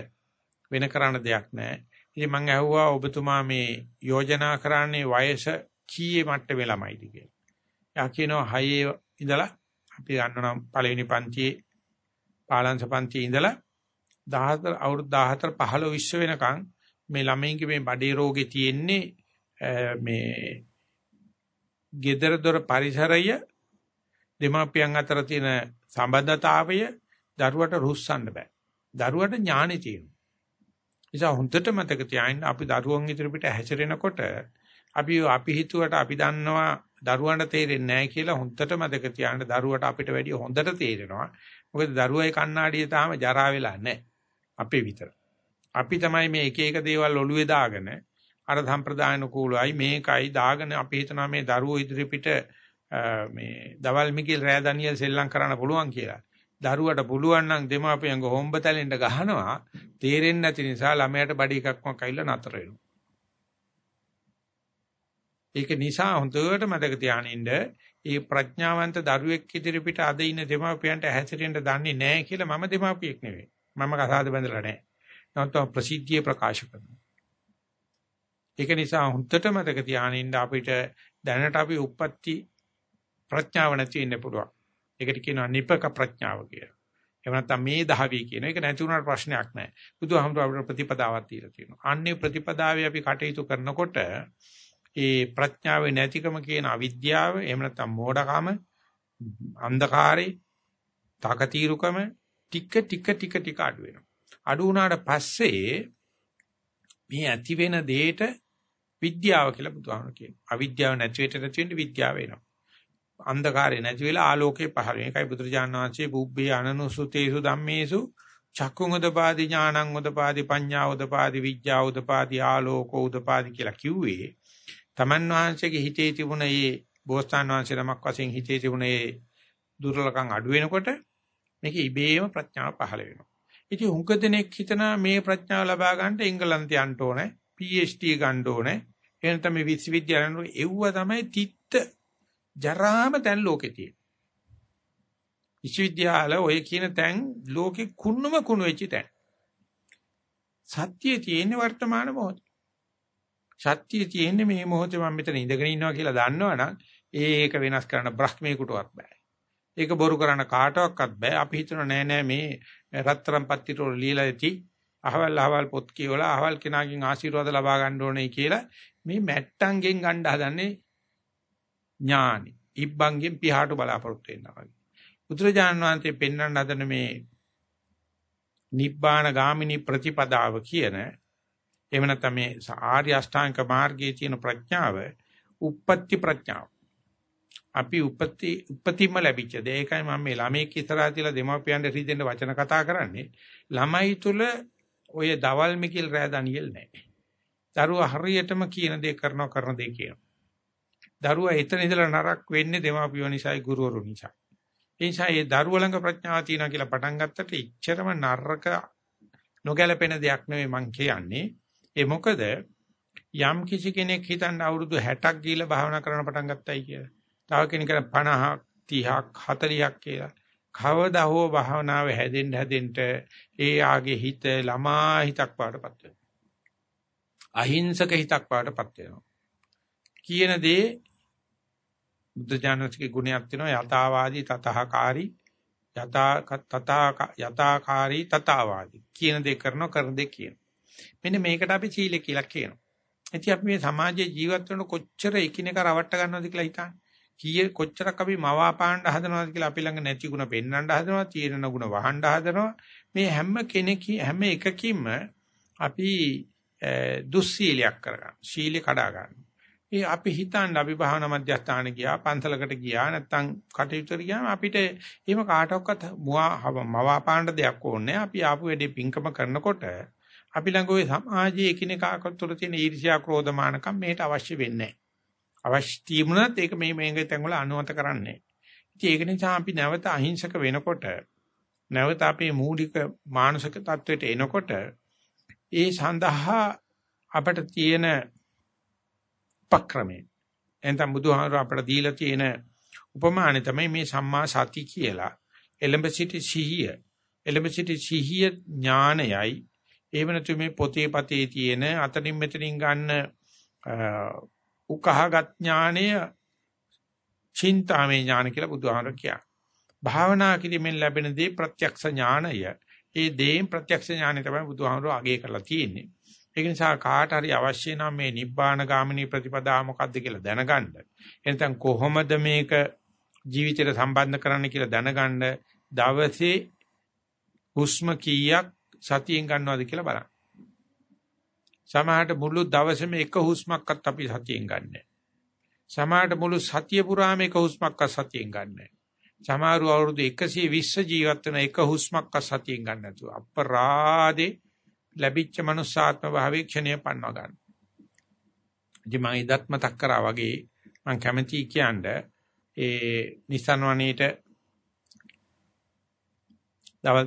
වෙන කරන්න දෙයක් නැහැ. ඉතින් මම ඇහුවා ඔබතුමා මේ යෝජනා කරන්නේ වයස කීයේ මට්ටමේ ළමයිද කියලා. එයා කියනවා 6 ඉඳලා අපි ගන්නවා පළවෙනි පන්තියේ පාලංශ පන්තියේ ඉඳලා 14 අවුරුදු 14 15 20 වෙනකන් මේ ළමයින්ගේ මේ බඩේ රෝගේ තියෙන්නේ මේ gedara dora පරිසරය දෙමාපියන් අතර තියෙන සම්බන්ධතාවය දරුවට රුස්සන්න බෑ. දරුවට ඥානෙ තියෙනවා. නිසා හොඳට මතක තියාගන්න අපි දරුවන් ඉදිරියට හැසිරෙනකොට අපි අපි හිතුවට අපි දන්නවා දරුවන්ට තේරෙන්නේ නැහැ කියලා හොඳට මතක තියාගන්න දරුවට අපිට වැඩිය හොඳට තේරෙනවා. මොකද දරුවයි කණ්ණාඩියේ තාම ජරා වෙලා නැහැ. අපේ විතර. අපි තමයි මේ එක එක දේවල් ඔළුවේ දාගෙන අර සම්ප්‍රදායන කූලයි මේකයි දාගෙන අපි හිතනවා මේ දරුවෝ ඉදිරිපිට මේ දවල් මිකිල් රෑ දනියල් සෙල්ලම් කරන්න පුළුවන් කියලා. දරුවට පුළුවන් නම් දෙමාපියන්ග හොම්බ තැලෙන්න ගහනවා තේරෙන්නේ නැති නිසා ළමයාට බඩ එකක්ම කයිලා නතර වෙනවා. ඒක නිසා හොඳට මතක තියානින්න ඒ ප්‍රඥාවන්ත දරුවෙක් ඉදිරිපිට අද ඉන්න දෙමාපියන්ට හැසිරෙන්න දන්නේ නැහැ කියලා මම දෙමාපියෙක් නෙවෙයි. මම කසාද බඳලා නැහැ. නමුත් ප්‍රසිද්ධිය ප්‍රකාශ කරනවා. ඒක නිසා හොඳට මතක තියානින්න අපිට දැනට අපි උප්පත්ති ප්‍රඥාව නැති වෙන්න පුළුවන්. ඒකට කියනවා නිපක ප්‍රඥාව කියලා. එහෙම නැත්නම් මේ දහවි කියන එක නැති වුණාට ප්‍රශ්නයක් නැහැ. බුදුහාමුදුරුවෝ අපිට ප්‍රතිපදාවක් දීලා තියෙනවා. අන්නේ ප්‍රතිපදාවේ අපි කටයුතු කරනකොට ඒ ප්‍රඥාවේ නැතිකම කියන අවිද්‍යාව එහෙම නැත්නම් මෝඩකම අන්ධකාරේ තකතිරුකම ටික ටික ටික ටික අඩු වෙනවා. අඩු වුණාට පස්සේ මේ ඇති වෙන දෙයට විද්‍යාව කියලා බුදුහාමුදුරුවෝ කියනවා. අවිද්‍යාව නැති වෙට නැති වෙන්න විද්‍යාව වෙනවා. අන්ධකාරය නැති වෙලා ආලෝකේ පහළ වෙන එකයි බුදුරජාණන් වහන්සේ බුබ්බේ අනනුසුතේසු ධම්මේසු චක්කුං උදපාදි ඥානං උදපාදි පඤ්ඤා උදපාදි විඥා උදපාදි ආලෝකෝ උදපාදි කියලා කිව්වේ තමන් වහන්සේගේ හිතේ තිබුණ මේ බෝසතාන් වහන්සේ නමක් වශයෙන් හිතේ තිබුණ මේ දුර්ලකම් අඩු වෙනකොට මේක ඉබේම ප්‍රඥාව පහළ වෙනවා. ඉතින් හුඟ දෙනෙක් හිතනවා මේ ප්‍රඥාව ලබා ගන්නට එංගලන්තය යන්න ඕනේ, PhD ගන්න ඕනේ. එහෙනම් තමයි විශ්වවිද්‍යාලවල එව්ව තමයි තිත්ත ජරාම දැන් ලෝකේ තියෙන. විශ්වවිද්‍යාල ඔය කියන තැන් ලෝකේ කුණුම කුණු වෙච්ච තැන්. සත්‍යයේ තියෙන වර්තමාන මොහොතේ. සත්‍යයේ තියෙන්නේ මේ මොහොතේ මම මෙතන ඉඳගෙන ඉන්නවා කියලා දන්නවනම් ඒක වෙනස් කරන්න බ්‍රහ්මේකටවත් බෑ. ඒක බොරු කරන්න කාටවත් බෑ. අපි හිතන නෑ නෑ මේ රත්තරන් පත්තිට ලියලා ඇති අහවල් අහවල් පොත් කියවලා අහවල් කෙනාගෙන් ආශිර්වාද ලබා ගන්න ඕනේ කියලා මේ මැට්ටන්ගෙන් ගන්න හදන්නේ ඥානි. ඉබ්බන්ගෙන් පියාට බලාපොරොත්තු වෙනවා වගේ. බුදුරජාණන් වහන්සේ පෙන්වන්න හදන මේ නිබ්බාන ගාමිනී ප්‍රතිපදාව කියන එහෙම නැත්නම් මේ ආර්ය අෂ්ටාංග මාර්ගයේ තියෙන ප්‍රඥාව උප්පත්ති ප්‍රඥාව. අපි උපත්ති උපතිම ලැබිච්ච දෙයකයි මම මේ ළමයි ඉස්සරහා තියලා දෙමාපියන්ට රිදෙන්න වචන කතා කරන්නේ. ළමයි තුල ඔය දවල් මිකිල් රෑ දනියෙල් නැහැ. දරුවා හරියටම කියන දේ කරනවා කරන දේ කියනවා. දරුවා එතන ඉඳලා නරක වෙන්නේ දෙමාපියෝ නිසායි ගුරුවරු නිසා. ඒ නිසා මේ දරුවා ළඟ ප්‍රඥාව තියෙනවා කියලා පටන් ගත්තට ඉච්චරම නරක නොගැලපෙන දෙයක් නෙවෙයි මං කියන්නේ. ඒ මොකද යම් කිසි කෙනෙක් හිතන්න අවුරුදු 60ක් ගිහිල්ලා භාවනා කරන්න පටන් ගත්තයි කියලා. තව කෙනෙක් 50ක් 30ක් 40ක් කියලා. කවදා හෝ භාවනාව හැදෙන්න හැදෙන්න ඒ ආගේ හිත ළමා හිතක් පාටපත් වෙනවා. අහිංසක හිතක් පාටපත් වෙනවා. කියන දේ බුද්ධ ඥානසිකේ ගුණයක් තියෙනවා යථාවාදී තතහකාරී යථා තථා යථාකාරී තථාවාදී කියන දේ කරනවා කරන දේ කියන. මෙන්න මේකට අපි සීල කියලා කියනවා. ඉතින් අපි මේ සමාජයේ ජීවත් වෙන කොච්චර එකිනෙක රවට්ට ගන්නවද කියලා හිතන්න. කීය කොච්චරක් අපි මවාපාන්න හදනවද කියලා අපි ළඟ නැති ಗುಣ පෙන්වන්න හදනවා, තියෙන ಗುಣ වහන්න හදනවා. මේ හැම කෙනෙක් හැම එකකින්ම අපි දුස්සීලයක් කරගන්න. සීලේ කඩා ගන්න. ඒ අපි හිතන්න අපි භාවනා මධ්‍යස්ථාන ගියා පන්සලකට ගියා නැත්නම් කටයුතු ගියාම අපිට එහෙම කාටවත් මවාපාන්න දෙයක් ඕනේ අපි ආපු වැඩේ පිංකම කරනකොට අපි ළඟ ওই සමාජයේ එකිනෙකා අතර තියෙන ඊර්ෂ්‍යා ක්‍රෝධ මානකම් මේට අවශ්‍ය වෙන්නේ අවශ්‍ය තිබුණත් ඒක මේ මේක තැන්වල අනුමත කරන්නේ. ඉතින් ඒක නිසා අපි නැවත අහිංසක වෙනකොට නැවත අපේ මූලික මානසික தത്വෙට එනකොට ඒ සඳහා අපට තියෙන උපක්‍රමය එතන බුදුහාමර අපට දීලා තියෙන උපමානේ තමයි මේ සම්මා සති කියලා. එලඹ සිටි සිහිය. එලඹ සිටි සිහිය ඥානයයි. එහෙම නැතු මේ පොතේ පතේ තියෙන අතනින් මෙතනින් ගන්න උකහාගත් ඥානය චින්තාමේ ඥාන කියලා බුදුහාමර කියනවා. භාවනා කිරීමෙන් ලැබෙන දේ ප්‍රත්‍යක්ෂ ඥානය. ඒ දේෙන් ප්‍රත්‍යක්ෂ ඥානය තමයි බුදුහාමර අගය කරලා තියෙන්නේ. ඒක නිසා කාට හරි අවශ්‍ය නම් මේ නිබ්බාන ගාමිනී ප්‍රතිපදාව මොකක්ද කියලා දැනගන්න. එනතන් කොහොමද මේක ජීවිතයට සම්බන්ධ කරන්න කියලා දැනගන්න දවසේ හුස්ම කීයක් සතියෙන් ගන්නවද කියලා බලන්න. සමහරට මුළු දවසේම එක හුස්මක්වත් අපි සතියෙන් ගන්නෑ. සමහරට මුළු සතිය පුරාම එක හුස්මක්වත් සතියෙන් ගන්නෑ. සමහරව අවුරුදු 120 ජීවත් වෙන එක හුස්මක්වත් සතියෙන් ගන්න නැතුව අපරාදේ ලැබිච්ච මනුස්සාත්ම භාවයේ ක්ෂණය පන්ව ගන්න. ඉතින් මම ඉදත් මතක් කරා වගේ මම කැමැති කියන්නේ ඒ නිසන්වණේට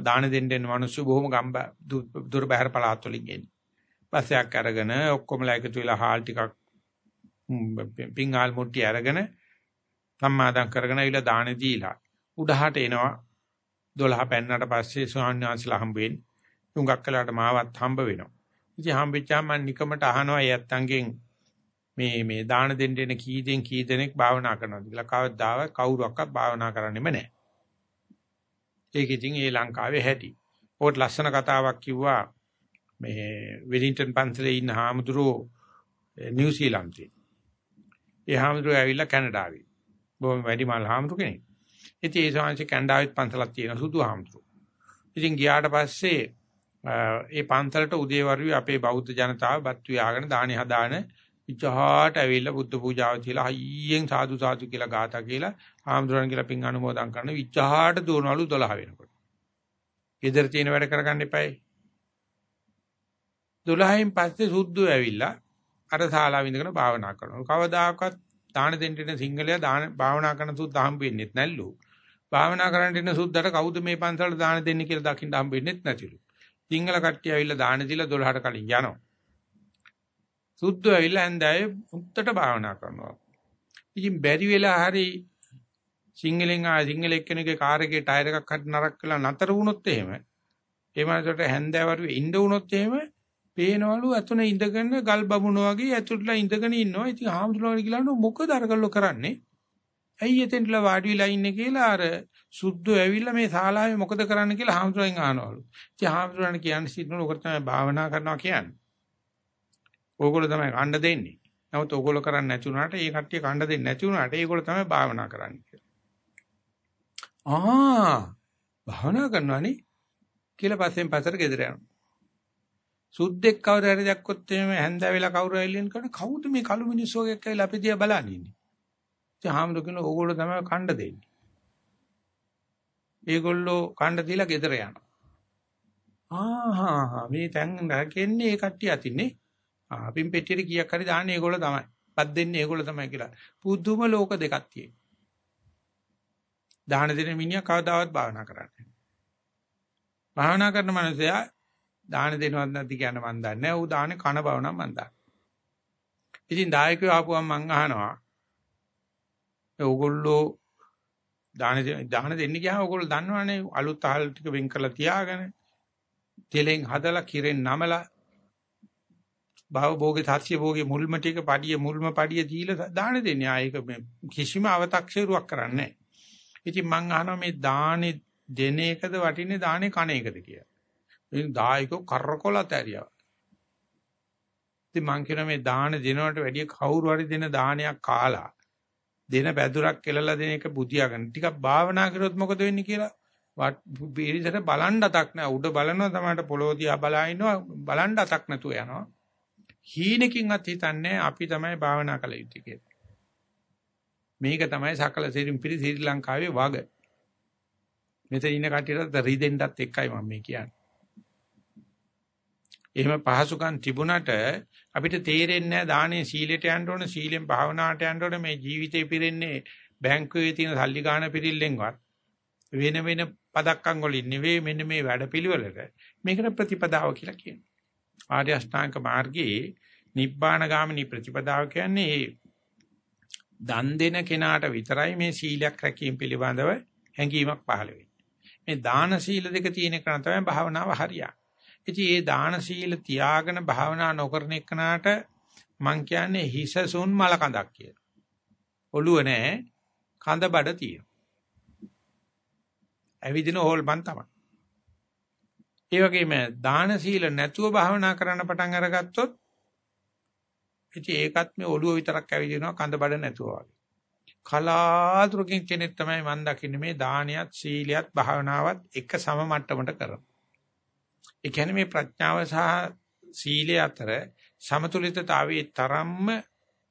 දාන දෙන්න එන මිනිස්සු බොහොම ගම්බ දුර බැහැර පළාත් වලින් එන්නේ. බස්යක් අරගෙන ඔක්කොමලා එකතු වෙලා හාල් ටිකක් පිංගාල් මුට්ටි අරගෙන සම්මාදම් කරගෙන ඇවිල්ලා දාන දීලා උඩහට එනවා 12 පෙන්නට පස්සේ ස්වාමීන් වහන්සේලා හම්බ වෙන්නේ. තුඟක් කළාට මාවත් හම්බ වෙනවා. ඉතින් හම්බෙච්චාම මම නිකමට අහනවා ඒ ඇත්තන්ගෙන් මේ මේ දාන දෙන්න එන කී දෙනෙක් කී දෙනෙක් භාවනා කරනවද කියලා කවදාව කවුරක්වත් භාවනා කරන්නෙම නැහැ. ඒක ඉතින් ඒ ලංකාවේ හැටි. ඕකට ලස්සන කතාවක් කිව්වා මේ වෙලින්ටන් පන්සලේ ඉන්න හාමුදුරුවෝ නිව්සීලන්තේ. ඒ හාමුදුරුවෝ ඇවිල්ලා කැනඩාවේ. බොහොම වැඩිමල් හාමුදුරු කෙනෙක්. ඉතින් ඒ ශාංශ කැනඩාවෙත් පන්සලක් තියෙන සුදු හාමුදුරුවෝ. ඉතින් ගියාට පස්සේ ඒ පන්සලට උදේවරුේ අපේ බෞද්ධ ජනතාව බත් වියාගෙන දානි හදාන විචාට ඇවිල්ලා බුද්ධ පූජාව කියලා හයියෙන් සාදු සාදු කියලා ගාථා කියලා ආම්දුරන් කියලා පින් අනුමෝදන් කරන විචාට දුවනවලු 12 වෙනකොට. ගෙදර තියෙන වැඩ කරගන්න එපායි. 12න් පස්සේ සුද්ධු ඇවිල්ලා අර ශාලාව ඉඳගෙන භාවනා කරනවා. කවදාකවත් දාන දෙන්න ඉන්න සිංහලයා දාන භාවනා කරන සුද්ධ හම්බ වෙන්නේ නැල්ලු. භාවනා කරන්න ඉන්න සුද්ධට කවුද මේ පන්සලට දාන දෙන්නේ කියලා දකින්න හම්බ වෙන්නේ නැතිලු. සිංහල කට්ටිය ඇවිල්ලා දාන දීලා 12ට කලින් යනවා. සුද්ධ ඇවිල්ලා හන්දෑවේ උත්තට භාවනා කරනවා. ඉතින් බැරි වෙලා හරි සිංහලෙන් ආ සිංහල එක්කෙනෙක්ගේ කාර් එකේ ටයර් එකක් හරි නරක් වෙලා නතර වුණොත් එහෙම ඒ මනසට හැන්දෑවරුවේ ඉඳ වුණොත් එහෙම පේනවලු අතුන ඉඳගෙන ගල් බමුණෝ වගේ ඇතුළටලා ඉඳගෙන ඉන්නවා. ඉතින් ආම්දුරාණි කියලා මොකද අරගල්ලෝ කරන්නේ? ඇයි එතෙන්ටලා වාඩි වෙලා ඉන්නේ කියලා අර සුද්ධෝ ඇවිල්ලා මේ ශාලාවේ මොකද කරන්න කියලා ආම්දුරෙන් අහනවලු. ඉතින් ආම්දුරාණි කියන්නේ සිද්ධුන ඔකට තමයි භාවනා කරනවා කියන්නේ. ඕගොල්ලෝ තමයි කණ්ඩ දෙන්නේ. නමුත් ඕගොල්ලෝ කරන්නේ නැති වුණාට ඒ කට්ටිය කණ්ඩ දෙන්නේ නැති වුණාට ඒගොල්ලෝ තමයි භාවනා කරන්නේ කියලා. ආ භාවනා කරනවානේ කියලා පස්සෙන් පස්සට ගෙදර යනවා. සුද්දෙක් කවුරු හරි දැක්කොත් එහෙම හැන්දෑ වෙලා කවුරු ඇවිල්ලා කරන කවුද මේ කළු මිනිස්සු වගේ කියලා අපි දිහා බලන්නේ ඉන්නේ. ඉතින් හාමුදුරු කියන ඕගොල්ලෝ තමයි කණ්ඩ දෙන්නේ. ඒගොල්ලෝ කණ්ඩ දීලා ගෙදර යනවා. ආහා මේ තැන් රැකෙන්නේ ඒ කට්ටිය අතින්නේ. අපින් පෙට්ටියට කීයක් හරි දාන්නේ ඒගොල්ලෝ තමයි. පත් දෙන්නේ ඒගොල්ලෝ තමයි කියලා. පුදුම ලෝක දෙකක් තියෙනවා. දාන දෙන මිනිහා කවදාවත් භාවනා කරන්නේ භාවනා කරන මනුස්සයා දාන දෙනවත් නැති කියන මන් දන්නේ නැහැ. ඌ දානේ කන බව නම් මන් දන්නවා. ඉතින් දායකයෝ ආපුවම මං අහනවා. ඕගොල්ලෝ දාන දාන දෙන්න ගියාම ඕගොල්ලෝ දන්නවනේ අලුත් අහල් ටික වෙන් කරලා තියාගෙන තෙලෙන් හදලා කිරෙන් නමලා භව භෝගේ සත්‍ය භෝගේ මුල්ම ටික පඩිය මුල්ම පඩිය දීලා දාන දෙන්නේ. ආයක කිසිම අව탁ෂේරුවක් කරන්නේ නැහැ. ඉතින් මං අහනවා මේ දානේ දෙන එකද වටින්නේ දානේ කණ එකද කියලා. ඉතින් දායකෝ කරකොලත ඇරියා. ඉතින් මං කියන මේ දාන දෙනවට වැඩිය කවුරු හරි දෙන දානයක් කාලා දෙන බැදුරක් කෙලලා දෙන එක බුදියාගෙන ටිකක් භාවනා කරොත් මොකද වෙන්නේ කියලා පිරිසට බලන්න අතක් නැහැ උඩ බලනවා තමයි පොළොව දිහා බලා ඉන්නවා බලන්න අතක් නැතුව යනවා හීනකින්වත් හිතන්නේ අපි තමයි භාවනා කළ යුත්තේ කියලා. මේක තමයි සකල සිරින් පිරි ශ්‍රී ලංකාවේ වග. මෙතන ඉන්න කට්ටියට රිදෙන්නත් එක්කයි මම මේ කියන්නේ. එහෙම පහසුකම් තිබුණට අපිට තේරෙන්නේ නැහැ දානේ සීලයට යන්න ඕන සීලෙන් භාවනාවට යන්න ඕන මේ ජීවිතේ පිරෙන්නේ බැංකුවේ තියෙන සල්ලි ගාන පිරිල්ලෙන්වත් වෙන වෙන පදක්කම් වලින් නෙවෙයි මෙන්න මේ වැඩපිළිවෙලට මේකට ප්‍රතිපදාව කියලා කියනවා. ආර්ය අෂ්ටාංග මාර්ගයේ නිබ්බාන ගාමිනී ප්‍රතිපදාව කියන්නේ දන් දෙන කෙනාට විතරයි මේ සීලයක් රැකීම පිළිබඳව හැඟීමක් පහළ වෙන්නේ. මේ දාන සීල දෙක තියෙන කෙනා තමයි භාවනාව හරියන්නේ. ඉතින් මේ දාන සීල තියාගෙන භාවනා නොකරන එකනට මං කියන්නේ හිසසුන් මල කඳක් කියලා. ඔළුව නැහැ කඳ බඩ තියෙනවා. ඇවිදින හොල්මන් තමයි. ඒ වගේම දාන සීල නැතුව භාවනා කරන්න පටන් අරගත්තොත් ඉතින් ඒකත් මේ ඔළුව විතරක් ඇවිදිනවා කඳ බඩ නැතුව වගේ. කලාතුරකින් කෙනෙක් තමයි මම දකින්නේ මේ දානියත් සීලියත් භාවනාවත් එක සම මට්ටමට කරනවා. ඒ කියන්නේ මේ ප්‍රඥාව සහ සීලය අතර සමතුලිතතාවයේ තරම්ම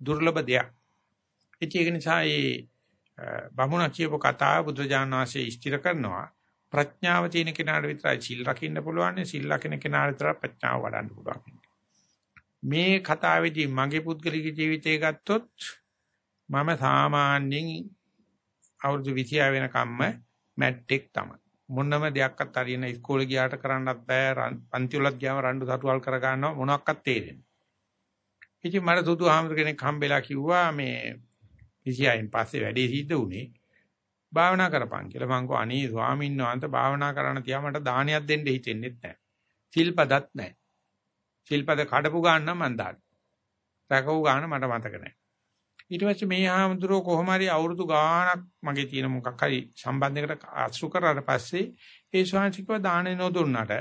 දුර්ලභ දෙයක්. ඒක නිසා මේ බමුණ කියපු කතාව බුදුජානක වාසේ ඉස්තිර කරනවා. ප්‍රඥාව තියෙන කෙනාට විතරයි සිල් රකින්න පුළුවන්. සිල් රකින්න කෙනාට විතරයි ප්‍රඥාව වඩන්න පුළුවන්. මේ කතාවේදී මගේ පුද්ගලික ජීවිතය ගත්තොත් මම සාමාන්‍යයෙන් අවුරුදු 26 වෙනකම්ම මැට්ටෙක් තමයි. මොනම දෙයක්වත් හරියන ඉස්කෝලේ ගියාට කරන්නත් බෑ පන්ති වලත් ගියාම රණ්ඩු සතුවල් කර ගන්නවා මොනවත් තේරෙන්නේ. ඉතින් මට සුදු ආමර කෙනෙක් හම්බෙලා කිව්වා මේ විෂයයන් පස්සේ වැඩේ සිද්ධ වුණේ භාවනා කරපන් කියලා මං කෝ අනේ ස්වාමීන් වහන්සේ භාවනා කරන්න තියා මට දානයක් දෙන්න හිතෙන්නේ නැහැ. සිල්පදත් නැහැ. සිල්පද කඩපු ගාන නම් මං දාන්න. රැකවු ගාන මට මතක නැහැ. ඊට පස්සේ මේ ආමඳුරෝ කොහොම හරි අවුරුදු ගාණක් මගේ තියෙන මොකක් හරි සම්බන්ධයකට අසු කරාට පස්සේ ඒ ශාන්තිකව දාණය නොදුන්නාට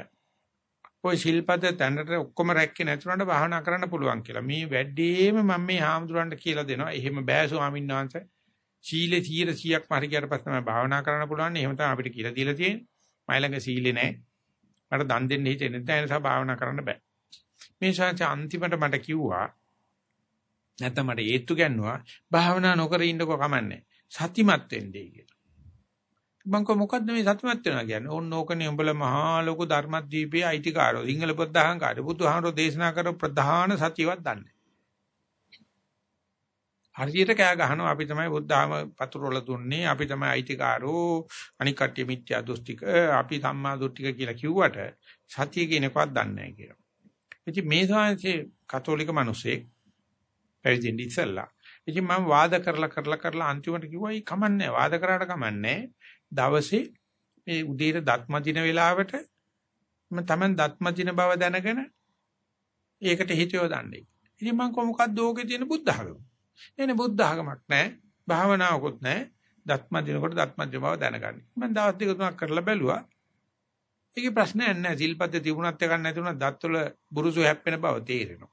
ඔය ශිල්පද තැනට ඔක්කොම රැක්කේ නැතුනට භාවනා කරන්න පුළුවන් කියලා. මේ වැඩේම මම මේ ආමඳුරන්ට කියලා දෙනවා. එහෙම බෑ ස්වාමීන් වහන්සේ. සීලේ 100ක් මාරි ගියට පස්සේ තමයි භාවනා කරන්න පුළුවන්. එහෙම තමයි අපිට කියලා දීලා තියෙන්නේ. මයි ළඟ සීලේ නැහැ. මට දන් දෙන්න හිතෙන්නේ නැහැ. ඒ නිසා භාවනා කරන්න බෑ. මේ ශාන්ති අන්තිමට මට කිව්වා නැත්නම් මට ඒත්තු ගන්නවා භාවනා නොකර ඉන්නකෝ කමන්නේ සතිමත් වෙන්නේ කියලා. මං කො මොකද්ද මේ සතිමත් වෙනවා කියන්නේ? ඕන්න ඕකනේ උඹලා මහා ලොකු ධර්මද්වීපයේ අයිතිකාරෝ. සිංහල බුද්ධහංකාරය. බුදුහාමරෝ දේශනා කර ප්‍රධාන සතියවත් දන්නේ. හරියට කෑ ගහනවා අපි තමයි බුද්ධාම පතුරවල දුන්නේ අපි තමයි අයිතිකාරෝ අනික් කට්ටිය මිත්‍යා දෘෂ්ටික අපි සම්මා දෘෂ්ටික කියලා කිව්වට සතිය කියන එකවත් දන්නේ නැහැ කියලා. ඉතින් මේ සාංශේ කතෝලික මිනිස්සෙක් පැවිදෙන්න ඉස්සෙල්ලා. ඉතින් මම වාද කරලා කරලා කරලා අන්තිමට කිව්වා "යි කමන්නේ වාද කරාට කමන්නේ දවසේ මේ උදේට දත්ම දින වෙලාවට මම Taman දත්ම දින බව දැනගෙන ඒකට හිත යොදන්නේ. ඉතින් මම කො මොකක්ද ඕකේ තියෙන බුද්ධ ආගම. එනේ බුද්ධ ආගමක් නැහැ. භාවනාවකුත් නැහැ. දත්ම දිනකොට දත්ම දින බව දැනගන්න. මම දවස් දෙක තුනක් කරලා බැලුවා. ඒකේ ප්‍රශ්නයක් නැහැ. සිල්පද තිබුණත් එකක් නැතුණත් දත්වල බුරුසු හැප්පෙන බව තේරෙනවා.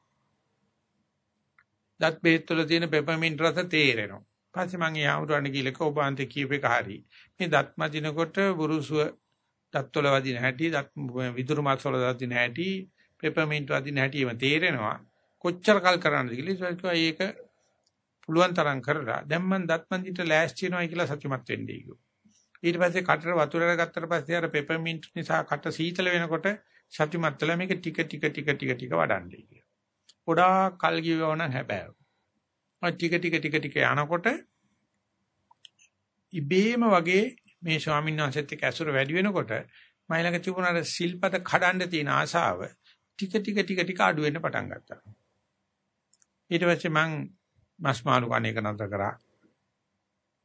දත් බෙහෙත් වල තියෙන පෙපර්මින්ට් රස තේරෙනවා. පස්සේ මම යාමුරණ කීලක ඔබ අන්ත කීප එක හරි. මේ දත් මදිනකොට බුරුසුව දත් වල වදින හැටි, දත් විදුරු මාස් වල වදින හැටි, පෙපර්මින්ට් වදින හැටිම තේරෙනවා. කොච්චර කල් කරන්නද කියලා ඒක පුළුවන් තරම් කරලා දැන් මම දත් මන්දිට ලෑස්ති වෙනවා කියලා සතුටුමත් වෙන්නේ කිව්වා. ඊට පස්සේ කටට වතුර ගත්තට පස්සේ අර පෙපර්මින්ට් නිසා කට සීතල වෙනකොට සතුටුමත් වෙලා මේක ටික ටික ටික ටික ටික වඩන්නේ කියලා. ගොඩාක් කල් ගියව නම් හැබැයි. මම ටික ටික ටික ටික යනකොට ඉබේම වගේ මේ ස්වාමීන් වහන්සේත් එක්ක ඇසුර වැඩි වෙනකොට මම ළඟ තිබුණ අර සිල්පද කඩන්න තියෙන ආශාව ටික ටික ටික ටික අඩු වෙන්න පටන් ගත්තා. ඊට පස්සේ මං මස් මාළු කන එක නතර කරා.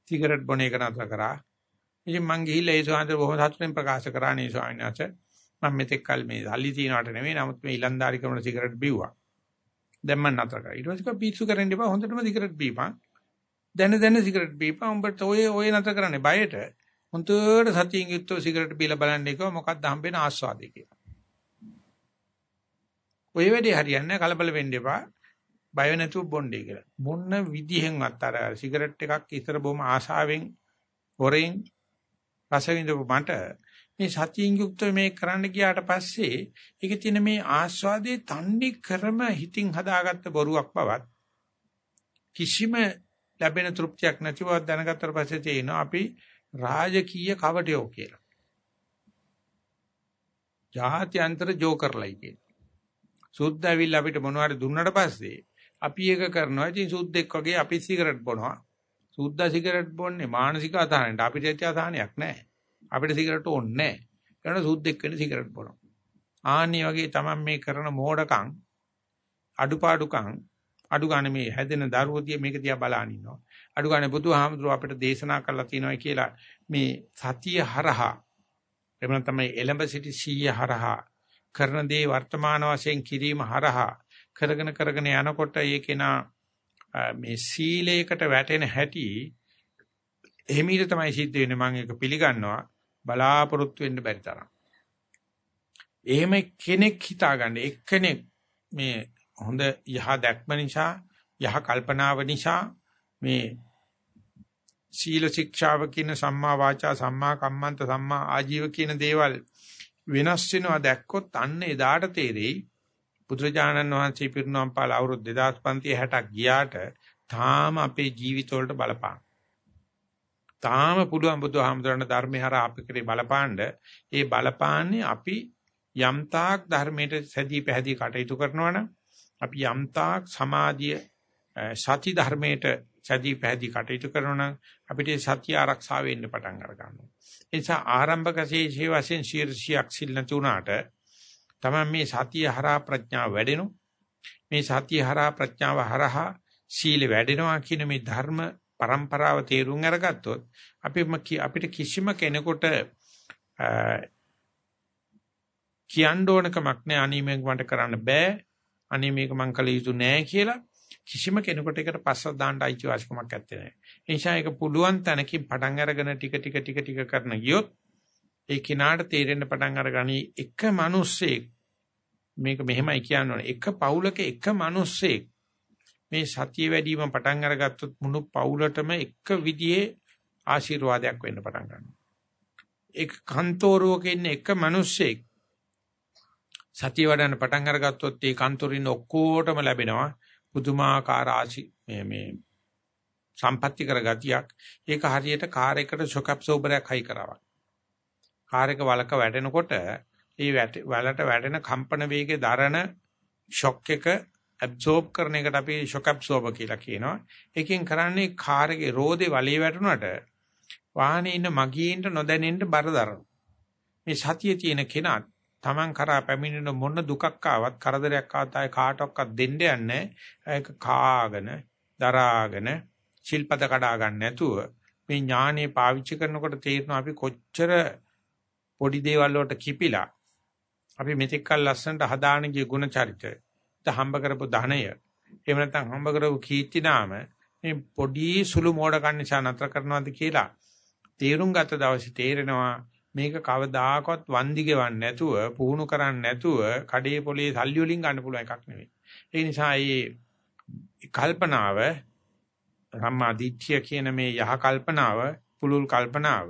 සිගරට් බොන එක නතර කරා. ඉතින් මං ගිහිල්ලා ඒ ස්වාමීන් වහන්සේ බොහොම සතුටින් ප්‍රකාශ කරා නේ ස්වාමීන් වහන්සේ මම මෙතෙක් කල මේ සල්ලි තියනවට නෙමෙයි නමුත් මේ ඊලන්දාරි කරන සිගරට් බිව්වා. දැන් මම නතර කරා. ඊට පස්සේ පිස්සු කරන්න එපා හොඳටම සිගරට් බීපන්. දැන දැන සිගරට් බීපන්. උඹට ඔය ඔය නතර කරන්නේ බයට. හොඳට සතියින් යුක්තව සිගරට් බීලා බලන්න එක මොකක්ද හම්බෙන ආස්වාදේ කියලා. ඔය වැඩේ හරියන්නේ කලබල වෙන්න එපා. බය නැතුව බොන්නේ කියලා. මොන විදිහෙන්වත් අර සිගරට් එකක් ඉතර බොම ආශාවෙන් හොරෙන් රස විඳපු මට මේ සතියින් යුක්තව මේ කරන්න ගියාට පස්සේ ඒකේ තියෙන මේ ආස්වාදයේ තන්නේ ක්‍රම හිතින් හදාගත්ත බොරුවක් බවත් කිසිම ලැබෙන තෘප්තියක් නැති බව දැනගත්තට පස්සේ තේිනවා අපි රාජකීය කවටයෝ කියලා. ජාත්‍යන්තර ජෝකර්ලයි කියන. සුද්ධ ඇවිල්ලා අපිට මොනවාරි දුන්නට පස්සේ අපි ඒක කරනවා. ඉතින් සුද්දෙක් වගේ අපි සිගරට් බොනවා. සුද්දා සිගරට් බොන්නේ මානසික අසහනයට. අපිට ඇති අසහනයක් නැහැ. අපිට සිගරට් ඕනේ නැහැ. ඒකට සුද්දෙක් වෙන්න සිගරට් බොනවා. ආන්නේ වගේ තමයි මේ කරන මෝඩකම් අඩුපාඩුකම් අඩු ගන්න මේ හැදෙන දරුවෝදිය මේක දිහා බලන ඉන්නවා. අඩු ගන්න බුදුහාමුදුරුව අපිට දේශනා කරලා තියෙනවා කියලා මේ සතිය හරහා එමන් තමයි එලඹ සිටි සීය හරහා කරන දේ වර්තමාන වශයෙන් කිරීම හරහා කරගෙන කරගෙන යනකොට ඒකේනා මේ සීලයකට වැටෙන හැටි එහිමීට තමයි සිද්ධ වෙන්නේ මම ඒක පිළිගන්නවා බලාපොරොත්තු වෙන්න බැරි තරම්. එහෙම කෙනෙක් හිතාගන්න එක්කෙනෙක් මේ හොඳ යහ දැක්ම නිසා යහ කල්පනාව නිසා මේ සීල ශික්ෂාව කියන සම්මා වාචා සම්මා කම්මන්ත සම්මා ආජීව කියන දේවල් වෙනස් වෙනවා දැක්කොත් අන්න එදාට තේරෙයි බුදුරජාණන් වහන්සේ පිරිනොම් පාල අවුරුදු 2560ක් ගියාට තාම අපේ ජීවිතවලට බලපාන. තාම පුළුවන් බුදුහාමුදුරන ධර්මේ හරහා අපි කරේ බලපාන්න ඒ බලපාන්නේ අපි යම්තාක් ධර්මයට සැදී පැහැදී කටයුතු කරනවනම් අපි යම්තාක් සමාධිය සති ධර්මයට සදී පැහැදී කටයුතු කරනවා නම් අපිට සතිය ආරක්ෂා වෙන්න පටන් අර ගන්නවා. ඒ නිසා ආරම්භක ශේෂයේ වශයෙන් ශීර්ෂයක් සිල් නැතුණාට තමයි මේ සතිය හරහා ප්‍රඥාව වැඩෙනවා. මේ සතිය හරහා ප්‍රඥාව හරහා සීල වැඩෙනවා කියන මේ ධර්ම પરම්පරාව තේරුම් අරගත්තොත් අපි අපිට කිසිම කෙනෙකුට කියන්න ඕනකමක් නැහැ අනී මේක මට කරන්න බෑ. අනී මේක මං කළ යුතු නෑ කියලා කිසිම කෙනෙකුට ඒකට පස්සක් දාන්න අයිතිවාසිකමක් නැත්තේ නෑ. ඒ නිසා ඒක පුළුවන් තැනකින් පටන් අරගෙන ටික ටික ටික ටික කරන ගියොත් ඒ කිනාට තේරෙන්න පටන් අරගනි එක මිනිස්සෙක් මේක මෙහෙමයි කියන්න එක පවුලක එක මිනිස්සෙක් මේ සතිය වැඩිම පටන් අරගත්තොත් මුළු පවුලටම එක විදිහේ ආශිර්වාදයක් වෙන්න පටන් ගන්නවා. එක කන්තෝරුවක ඉන්න එක මිනිස්සෙක් සතිය වඩන්න පටන් අරගත්තොත් ඒ කන්තරින් ඔක්කොටම ලැබෙනවා. පුදුමාකාර ආශි මේ මේ සම්පත්‍ති කරගතියක්. ඒක හරියට කාර් එකට ෂොක් ඇබ්සෝබරයක් හයි කරාවක්. කාර් එක වලක වැටෙනකොට ඒ වලට වැටෙන කම්පන වේගයේ දරන ෂොක් එක ඇබ්සෝබ් කරන එකට අපි ෂොක් ඇබ්සෝබර් කියලා කියනවා. ඒකෙන් කරන්නේ කාර් එකේ රෝදේ වලේ වැටුණාට වාහනේ ඉන්න මගියින්ට නොදැනෙන්න බර දරන. මේ සතියේ තියෙන කෙනාත් Taman කරා පැමිණෙන මොන දුකක් ආවත් කරදරයක් ආවත් ආය කාටවත් දෙන්න යන්නේ ඒක කාගෙන දරාගෙන ශිල්පද කඩා ගන්න නැතුව මේ ඥානෙ පාවිච්චි කරනකොට තේරෙනවා අපි කොච්චර පොඩි දේවල් වලට කිපිලා. අපි මෙතෙක් කල් ලස්සනට හදාන ගිය ಗುಣ චරිත ද හම්බ කරපු ධනය එහෙම නැත්නම් හම්බ කරපු කීර්ති නාම මේ පොඩි සුළු මෝඩකම් නිසා නතර කරනවාද කියලා තේරුම් ගත දවසේ තේරෙනවා මේක කවදාකවත් වන්දි ගෙවන්නේ නැතුව පුහුණු කරන්නේ නැතුව කඩේ පොලේ සල්ලි වලින් ගන්න පුළුවන් එකක් නෙවෙයි. ඒ නිසා මේ කල්පනාව සම්මා දිට්ඨිය කියන මේ යහ කල්පනාව පුලුල් කල්පනාව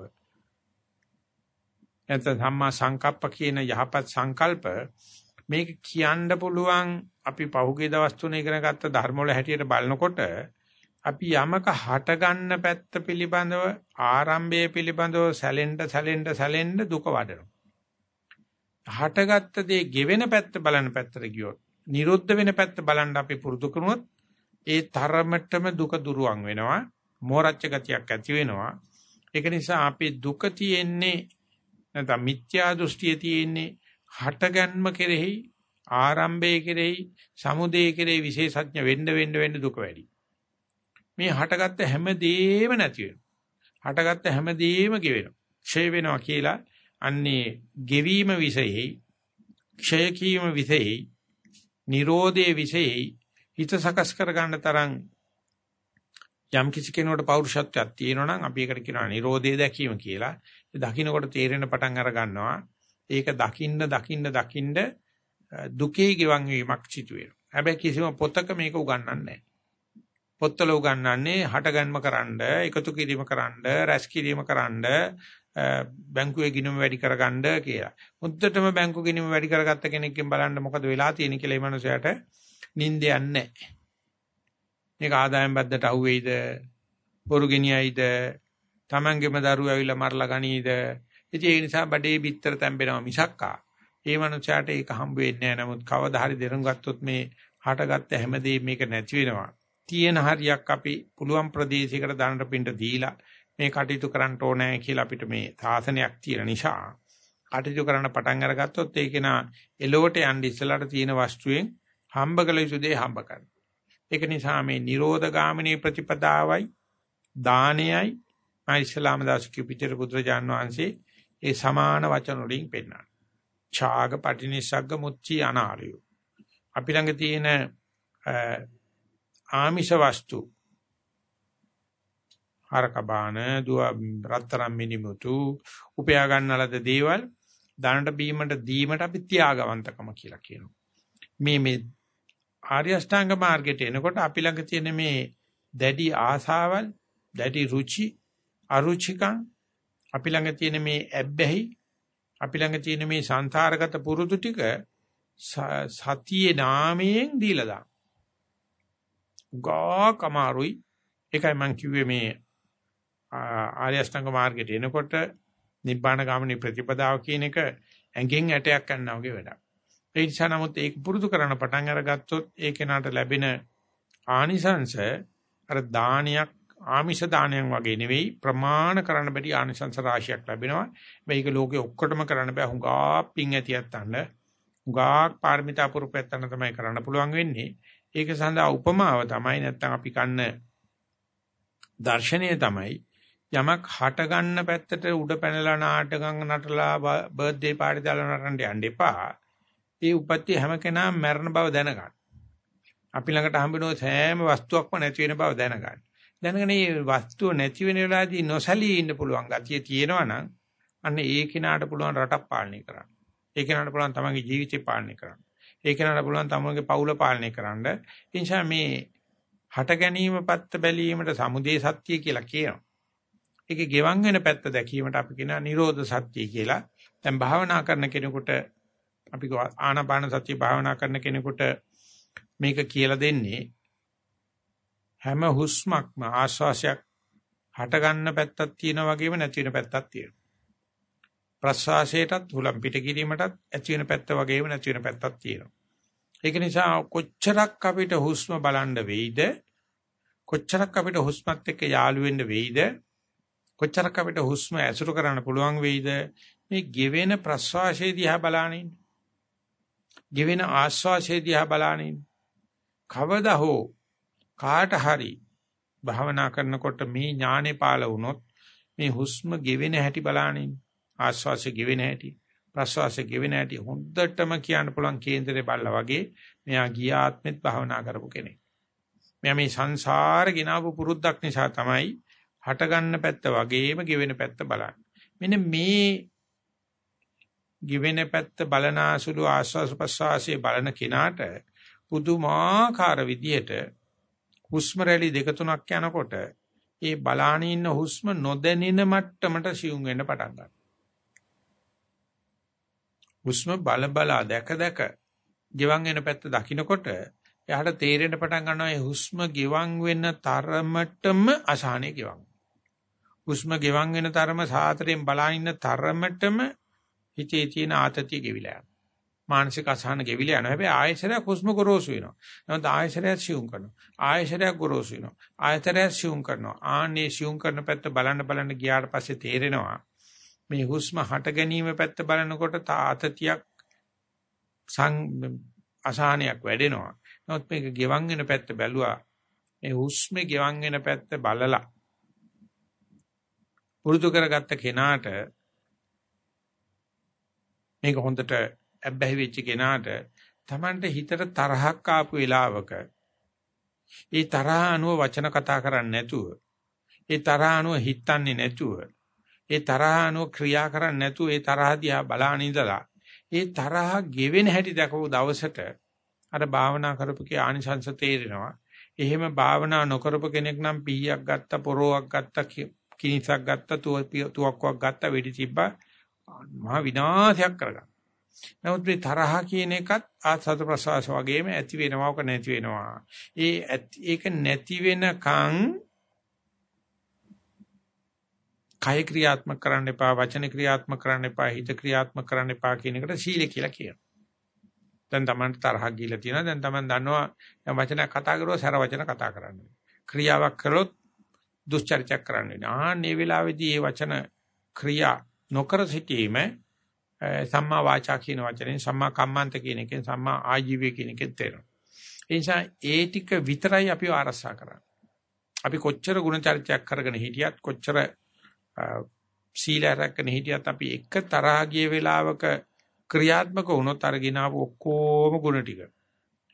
නැත්නම් සම්මා සංකප්ප කියන යහපත් සංකල්ප මේක කියන්න පුළුවන් අපි පහුගිය දවස් තුනේ ඉගෙන ගත්ත ධර්ම වල හැටියට බලනකොට අපි යමක හට ගන්න පැත්ත පිළිබඳව ආරම්භයේ පිළිබඳව සැලෙන්න සැලෙන්න සැලෙන්න දුක වඩනවා. හටගත්ත දේ ගෙවෙන පැත්ත බලන පැත්තට ගියොත්, නිරුද්ධ වෙන පැත්ත බලන්න අපි පුරුදු කරනොත් ඒ තරමටම දුක දුරුවන් වෙනවා. මෝරච්ච ගතියක් ඇති වෙනවා. ඒක නිසා අපි දුක තියෙන්නේ නැත්නම් මිත්‍යා දෘෂ්ටිය තියෙන්නේ හටගන්ම කෙරෙහි ආරම්භයේ කෙරෙහි සමුදේ කෙරෙහි විශේෂඥ වෙන්න වෙන්න වෙන්න දුක වැඩි. මේ හටගත්ත හැමදේම නැති වෙනවා. හටගත්ත හැමදේම ගෙවෙනවා. ක්ෂය වෙනවා කියලා අන්නේ ගෙවීම විසෙයි ක්ෂය කීම විසෙයි නිරෝධයේ විසෙයි හිත සකස් කර ගන්න තරම් යම් කිසි කෙනෙකුට පෞරුෂත්වයක් තියෙනවා නම් අපි ඒකට කියනවා නිරෝධය දැකීම කියලා. ඒ දකින්නකොට තේරෙන පටන් අර ගන්නවා. ඒක දකින්න දකින්න දකින්න දුකේ ගිවන් වීමක් සිදු වෙනවා. හැබැයි කිසිම පොතක මේක උගන්වන්නේ නැහැ. පොත්වල උගන්වන්නේ හටගන්ම කරන්න, එකතු කිරීම කරන්න, රැස් කිරීම කරන්න, බැංකුවේ ගිණුම වැඩි කරගන්න කියලා. මුද්දටම බැංකු ගිණුම වැඩි කරගත්ත කෙනෙක්ගෙන් බලන්න මොකද වෙලා තියෙන්නේ කියලා මේ මනුස්සයාට නිින්ද යන්නේ මේක ආදායම් බද්දට අහුවේයිද? බොරු ගෙනියයිද? Tamangema දරුවෝ ඇවිල්ලා මරලා ගනීද? ඉතින් ඒ නිසා බඩේ බිත්තර තැම්බෙනවා මිසක්කා. ඒ මනුස්සයාට ඒක හම්බ වෙන්නේ නැහැ. නමුත් කවදා හරි දෙරුම් ගත්තොත් මේ හටගත්ත හැමදේම මේක නැති වෙනවා. තියෙන හරියක් අපි පුළුවන් ප්‍රදේශයකට දානට පිට දීලා මේ කටයුතු කරන්න ඕනේ කියලා අපිට මේ සාසනයක් තියෙන නිසා කටයුතු කරන්න පටන් අරගත්තොත් ඒක නා එලොවට යන්න ඉස්සලාට තියෙන වස්තුවෙන් හම්බ කළ යුතු දේ හම්බ කරනවා. ඒක නිසා මේ Nirodha ගාමිනී ප්‍රතිපදාවයි දානයයි මා ඉස්ලාම දාසික පිටර පුත්‍රජාන් වහන්සේ ඒ සමාන වචන වලින් පෙන්නනවා. ඡාග පටිනිසග්ග මුච්චි අනාරය. අපි ළඟ තියෙන ආමිෂ වස්තු හරකබාන දුව රත්තරන් මිනිමුතු උපයා ගන්නලද දේවල් දානට බීමට දීමට අපි ත්‍යාගවන්තකම කියලා කියනවා. මේ මේ ආර්ය අෂ්ටාංග මාර්ගයට එනකොට අපි ළඟ තියෙන මේ දැඩි ආසාවල්, දැඩි රුචි, අරුචිකං අපි ළඟ තියෙන මේ ඇබ්බැහි, අපි ළඟ තියෙන මේ සංසාරගත පුරුදු ටික සතියේ නාමයෙන් දීලා දාන්න. ගාක් අමාරුයි. ඒකයි මම කිව්වේ මේ ආර්ය අෂ්ටාංග මාර්ගයට එනකොට නිබ්බාන ගාමිනී ප්‍රතිපදාව කියන එක ඇඟෙන් ඇටයක් ගන්නවා වගේ වැඩක්. ඒ නිසා නමුත් ඒක පුරුදු කරන පටන් අරගත්තොත් ඒ කෙනාට ලැබෙන ආනිසංශ අර දානයක් ආමිෂ දානයක් වගේ නෙවෙයි ප්‍රමාණ කරන්න බැරි ආනිසංස රාශියක් ලැබෙනවා. මේක ලෝකේ ඔක්කොටම කරන්න බෑ. හුඟා පිං ඇතියත් අන්න. හුඟා පාරමිතා පුරුපයත් අන්න තමයි කරන්න පුළුවන් වෙන්නේ. ඒක සඳහා උපමාව තමයි නැත්තම් අපි කන්න දර්ශනීය තමයි යමක් හට ගන්න පැත්තට උඩ පැනලා නාටකම් නටලා බර්ත්ඩේ පාටි දාලා නටන්න යන්න එපා. ඒ උපත්ති හැම කෙනාම මරණ බව දැනගන්න. අපි ළඟට හම්බෙන සෑම වස්තුවක්ම නැති වෙන බව දැනගන්න. දැනගෙන මේ වස්තුව නැති වෙන වෙලාවදී නොසලී ඉන්න පුළුවන් ගතිය තියෙනවා නම් අන්න ඒ කෙනාට පුළුවන් රටක් පාලනය කරන්න. ඒ කෙනාට පුළුවන් තමන්ගේ ජීවිතය පාලනය කරන්න. ඒ කෙනාට පුළුවන් තමන්ගේ පවුල පාලනය කරන්න. ඒ නිසා මේ හට ගැනීම පැත්ත බැලීමට සමුදේ සත්‍ය කියලා කියනවා. ඒකේ ගෙවන් වෙන පැත්ත දැකීමට අපි කියනවා නිරෝධ සත්‍ය කියලා. දැන් භාවනා කරන කෙනෙකුට අපි ආනාපාන සතිය භාවනා කරන කෙනෙකුට මේක කියලා දෙන්නේ හැම හුස්මක්ම ආශ්වාසයක් හට ගන්න පැත්තක් තියෙනා වගේම නැති වෙන පැත්තක් තියෙනවා. ප්‍රශ්වාසයටත් හුලම් පිට කිරීමටත් ඇති වෙන පැත්ත වගේම නැති වෙන පැත්තක් තියෙනවා. ඒක නිසා කොච්චරක් අපිට හුස්ම බලන්න වෙයිද? කොච්චරක් අපිට හුස්මත් එක්ක යාළු වෙන්න වෙයිද? කොච්චරක් අපිට හුස්ම ඇසුරු කරන්න පුළුවන් වෙයිද? මේ ගෙවෙන ප්‍රශ්වාසයේ දිහා බලානින් ගෙවෙන ආශ්වාසයේ දිහා බලානින් කවදා හෝ කාට හරි භාවනා කරනකොට මේ ඥානේ පාළ වුණොත් මේ හුස්ම ගෙවෙන හැටි බලානින් ආශ්වාසය ගෙවෙන හැටි ප්‍රශ්වාසය ගෙවෙන හැටි හොඳටම කියන්න පුළුවන් කේන්දරේ බල්ලා වගේ මෙයා ගිය ආත්මෙත් භාවනා කරපු කෙනෙක්. මෙයා මේ සංසාරේ ගෙනාවු පුරුද්දක් නිසා තමයි හට ගන්න පැත්ත වගේම ගෙවෙන පැත්ත බලන්නේ. මෙන්න මේ ගෙවෙන පැත්ත බලනාසුළු ආස්වාස ප්‍රස්වාසයේ බලන කෙනාට පුදුමාකාර විදියට හුස්ම රැලි දෙක තුනක් යනකොට ඒ බලාන ඉන්න හුස්ම නොදැනෙන මට්ටමට සියුම් වෙන්න පටන් ගන්නවා. හුස්ම බල බලා දැක දැක ගෙවන් වෙන පැත්ත දකින්නකොට එයාට තේරෙන්න පටන් ගන්නවා මේ හුස්ම ගෙවන් වෙන තරමටම අසහනෙ ගෙවන්. හුස්ම ගෙවන් වෙන තරම සාතරෙන් බලාගෙන ඉන්න තරමටම හිතේ තියෙන ආතතිය ගෙවිලා යනවා. මානසික අසහන ගෙවිලා යනවා. හැබැයි ආයශරයක් හුස්ම ගොරෝසු වෙනවා. නමුත් ආයශරයක් සියුම් කරනවා. ආයශරයක් ගොරෝසු වෙනවා. ආයතරයක් සියුම් කරනවා. ආන්නේ සියුම් කරන පැත්ත බලන්න බලන්න ගියාට පස්සේ තේරෙනවා මේ හුස්ම හට ගැනීම පැත්ත බලනකොට තාතතියක් සං අසහනයක් වැඩෙනවා. නමුත් මේක ගෙවන් වෙන පැත්ත බැලුවා. මේ හුස්මේ ගෙවන් වෙන පැත්ත බලලා පුරුදු කරගත්ත කෙනාට මේක හොඳට ඇබ්බැහි වෙච්ච කෙනාට Tamanට හිතට තරහක් ආපු වෙලාවක ඒ තරහ අනුව වචන කතා කරන්නේ නැතුව ඒ තරහ අනුව හිතන්නේ නැතුව ඒ තරහ අනුව ක්‍රියා කරන්නේ නැතුව ඒ තරහ දිහා බලාන ඉඳලා ඒ තරහ ගෙවෙන හැටි දැකපු දවසට අර භාවනා කරපුකේ ආනිසංස තේරෙනවා. එහෙම භාවනා නොකරපු කෙනෙක් නම් පීයක් ගත්ත, පොරොවක් ගත්ත, කිනිසක් ගත්ත, තුවක්කුවක් ගත්ත වෙඩි තිබ්බා මහා විනාශයක් කරගන්න. නමුත් මේ තරහ කියන එකත් ආසත ප්‍රසවාස වගේම ඇති වෙනවක නැති වෙනවා. ඒ ඒක නැති වෙනකන් කය ක්‍රියාත්මක කරන්න එපා, වචන ක්‍රියාත්මක කරන්න එපා, හිත ක්‍රියාත්මක කරන්න එපා කියන එකට සීල කියලා කියනවා. දැන් Taman තරහක් ගිහිලා තියෙනවා. දැන් Taman දන්නවා දැන් වචනයක් කතා කරුවා සර වචන කතා කරන්න. ක්‍රියාවක් කළොත් දුස්චරිතයක් කරන්න වෙනවා. ආන්නේ වෙලාවේදී මේ වචන ක්‍රියා නොකර සිටීම සම්මා වාචා කියන වචනේ සම්මා කම්මන්ත කියන එකෙන් සම්මා ආජීවය කියන එකෙන් තේරෙනවා. ඒ නිසා ඒ ටික විතරයි අපි ආරසා කරන්නේ. අපි කොච්චර ගුණ චරිතයක් කරගෙන හිටියත් කොච්චර සීල රැකගෙන හිටියත් අපි එක තරහ ගිය වෙලාවක ක්‍රියාත්මක වුණොත් අරගෙන ආපු ඔක්කොම ගුණ ටික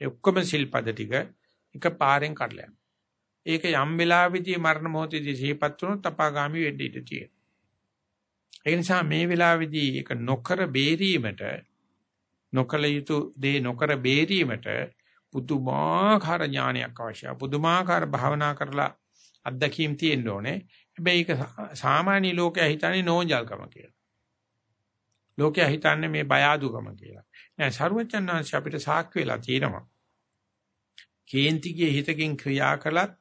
ඒ ඔක්කොම සිල්පද ටික එක පාරෙන් කඩලා යනවා. ඒක යම් වෙලාවෙදී මරණ මොහොතේදී සිහිපත් වුණොත් අපාගාමි වෙන්න ඉඩ තියෙනවා. ඒ නිසා මේ වෙලාවේදී ඒක නොකර බේරීමට නොකල යුතු දේ නොකර බේරීමට පුදුමාකාර ඥානයක් අවශ්‍යයි. පුදුමාකාර භාවනා කරලා අත්දැකීම් තියෙන්න ඕනේ. හැබැයි ඒක සාමාන්‍ය ලෝකයා හිතන්නේ නෝන්ජල්කම කියලා. ලෝකයා හිතන්නේ මේ බය අදුකම කියලා. නෑ සර්වචන්නාංශ අපිට සාක්ෂි වෙලා තියෙනවා. කේන්තිගේ හිතකින් ක්‍රියා කළත්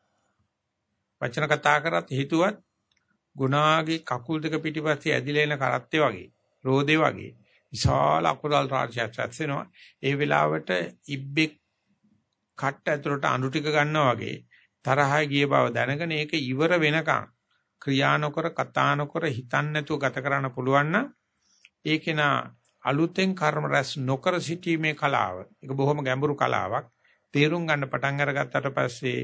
වචන කතා කරත් හිතුවත් ගුණාගේ කකුල් දෙක පිටිපස්සේ ඇදිලා එන කරත්තේ වගේ රෝදේ වගේ විශාල අකුරල් රාශියක් රැස් වෙනවා. ඒ වෙලාවට ඉබ්බෙක් කට්ට ඇතුලට අඳු ටික ගන්නවා වගේ තරහා ගිය බව දැනගෙන ඒක ඉවර වෙනකන් ක්‍රියා නොකර කතා නොකර හිතන්නේ නැතුව ගත කරන්න පුළුවන් නම් ඒකේන අලුතෙන් කර්ම රැස් නොකර සිටීමේ කලාව ඒක බොහොම ගැඹුරු කලාවක් තේරුම් ගන්න පටන් අරගත්තට පස්සේ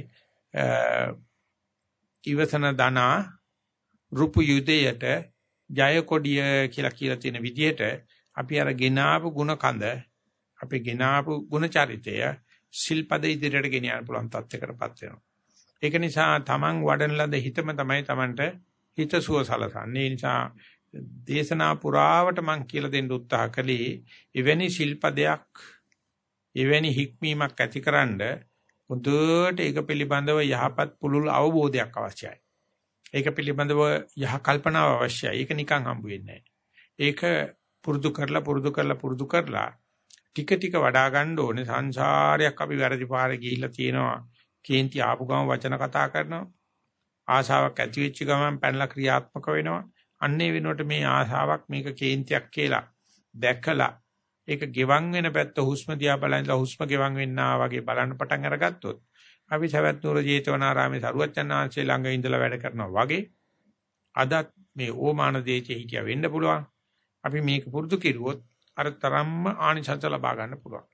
ඉවසන දනා රුපු යුදයට ජය කොඩිය කියලා කියලා තියෙන විදිහට අපි අර ගෙනාවු ಗುಣ කඳ අපි ගෙනාවු ಗುಣ චරිතය ශිල්පද ඉදිරියට ගෙනියන්න පුළුවන් තත්යකටපත් වෙනවා. ඒක නිසා Taman වඩන ලද හිතම තමයි Tamanට හිතසුව සලසන්නේ. ඒ නිසා දේශනා පුරාවට මම කියලා දෙන්න උත්සාහ කළේ එවැනි ශිල්පදයක් එවැනි හික්මීමක් ඇතිකරනද මුදුවට ඒක පිළිබඳව යහපත් පුළුල් අවබෝධයක් අවශ්‍යයි. ඒක පිළිබඳව යහ කල්පනාව අවශ්‍යයි. ඒක නිකන් හම්බ වෙන්නේ ඒක පුරුදු කරලා පුරුදු කරලා පුරුදු කරලා ටික ටික වඩා ගන්න ඕනේ සංසාරයක් අපි වැරදි පාරේ ගිහිල්ලා තියෙනවා. කේන්ති ආපු ගම වචන කතා කරනවා. ආශාවක් ඇති වෙච්ච ගමන් පැනලා ක්‍රියාත්මක වෙනවා. අන්නේ වෙනුවට මේ ආශාවක් මේක කේන්තියක් කියලා දැකලා ඒක ගෙවන් වෙන පැත්ත හුස්ම දිහා බලනලා හුස්ම ගෙවන් වෙන්නා වගේ බලන්න පටන් අරගත්තොත් අපි සවැත් නුර ජේතවනාරාමේ සරුවච්චන්හන්සේ ළඟ ඉඳලා වැඩ කරනවා වගේ අදත් මේ ඕමාන දේශේ හිටියා වෙන්න පුළුවන්. අපි මේක පුරුදු කෙරුවොත් අර තරම්ම ආනිසංස ලබා ගන්න පුළුවන්.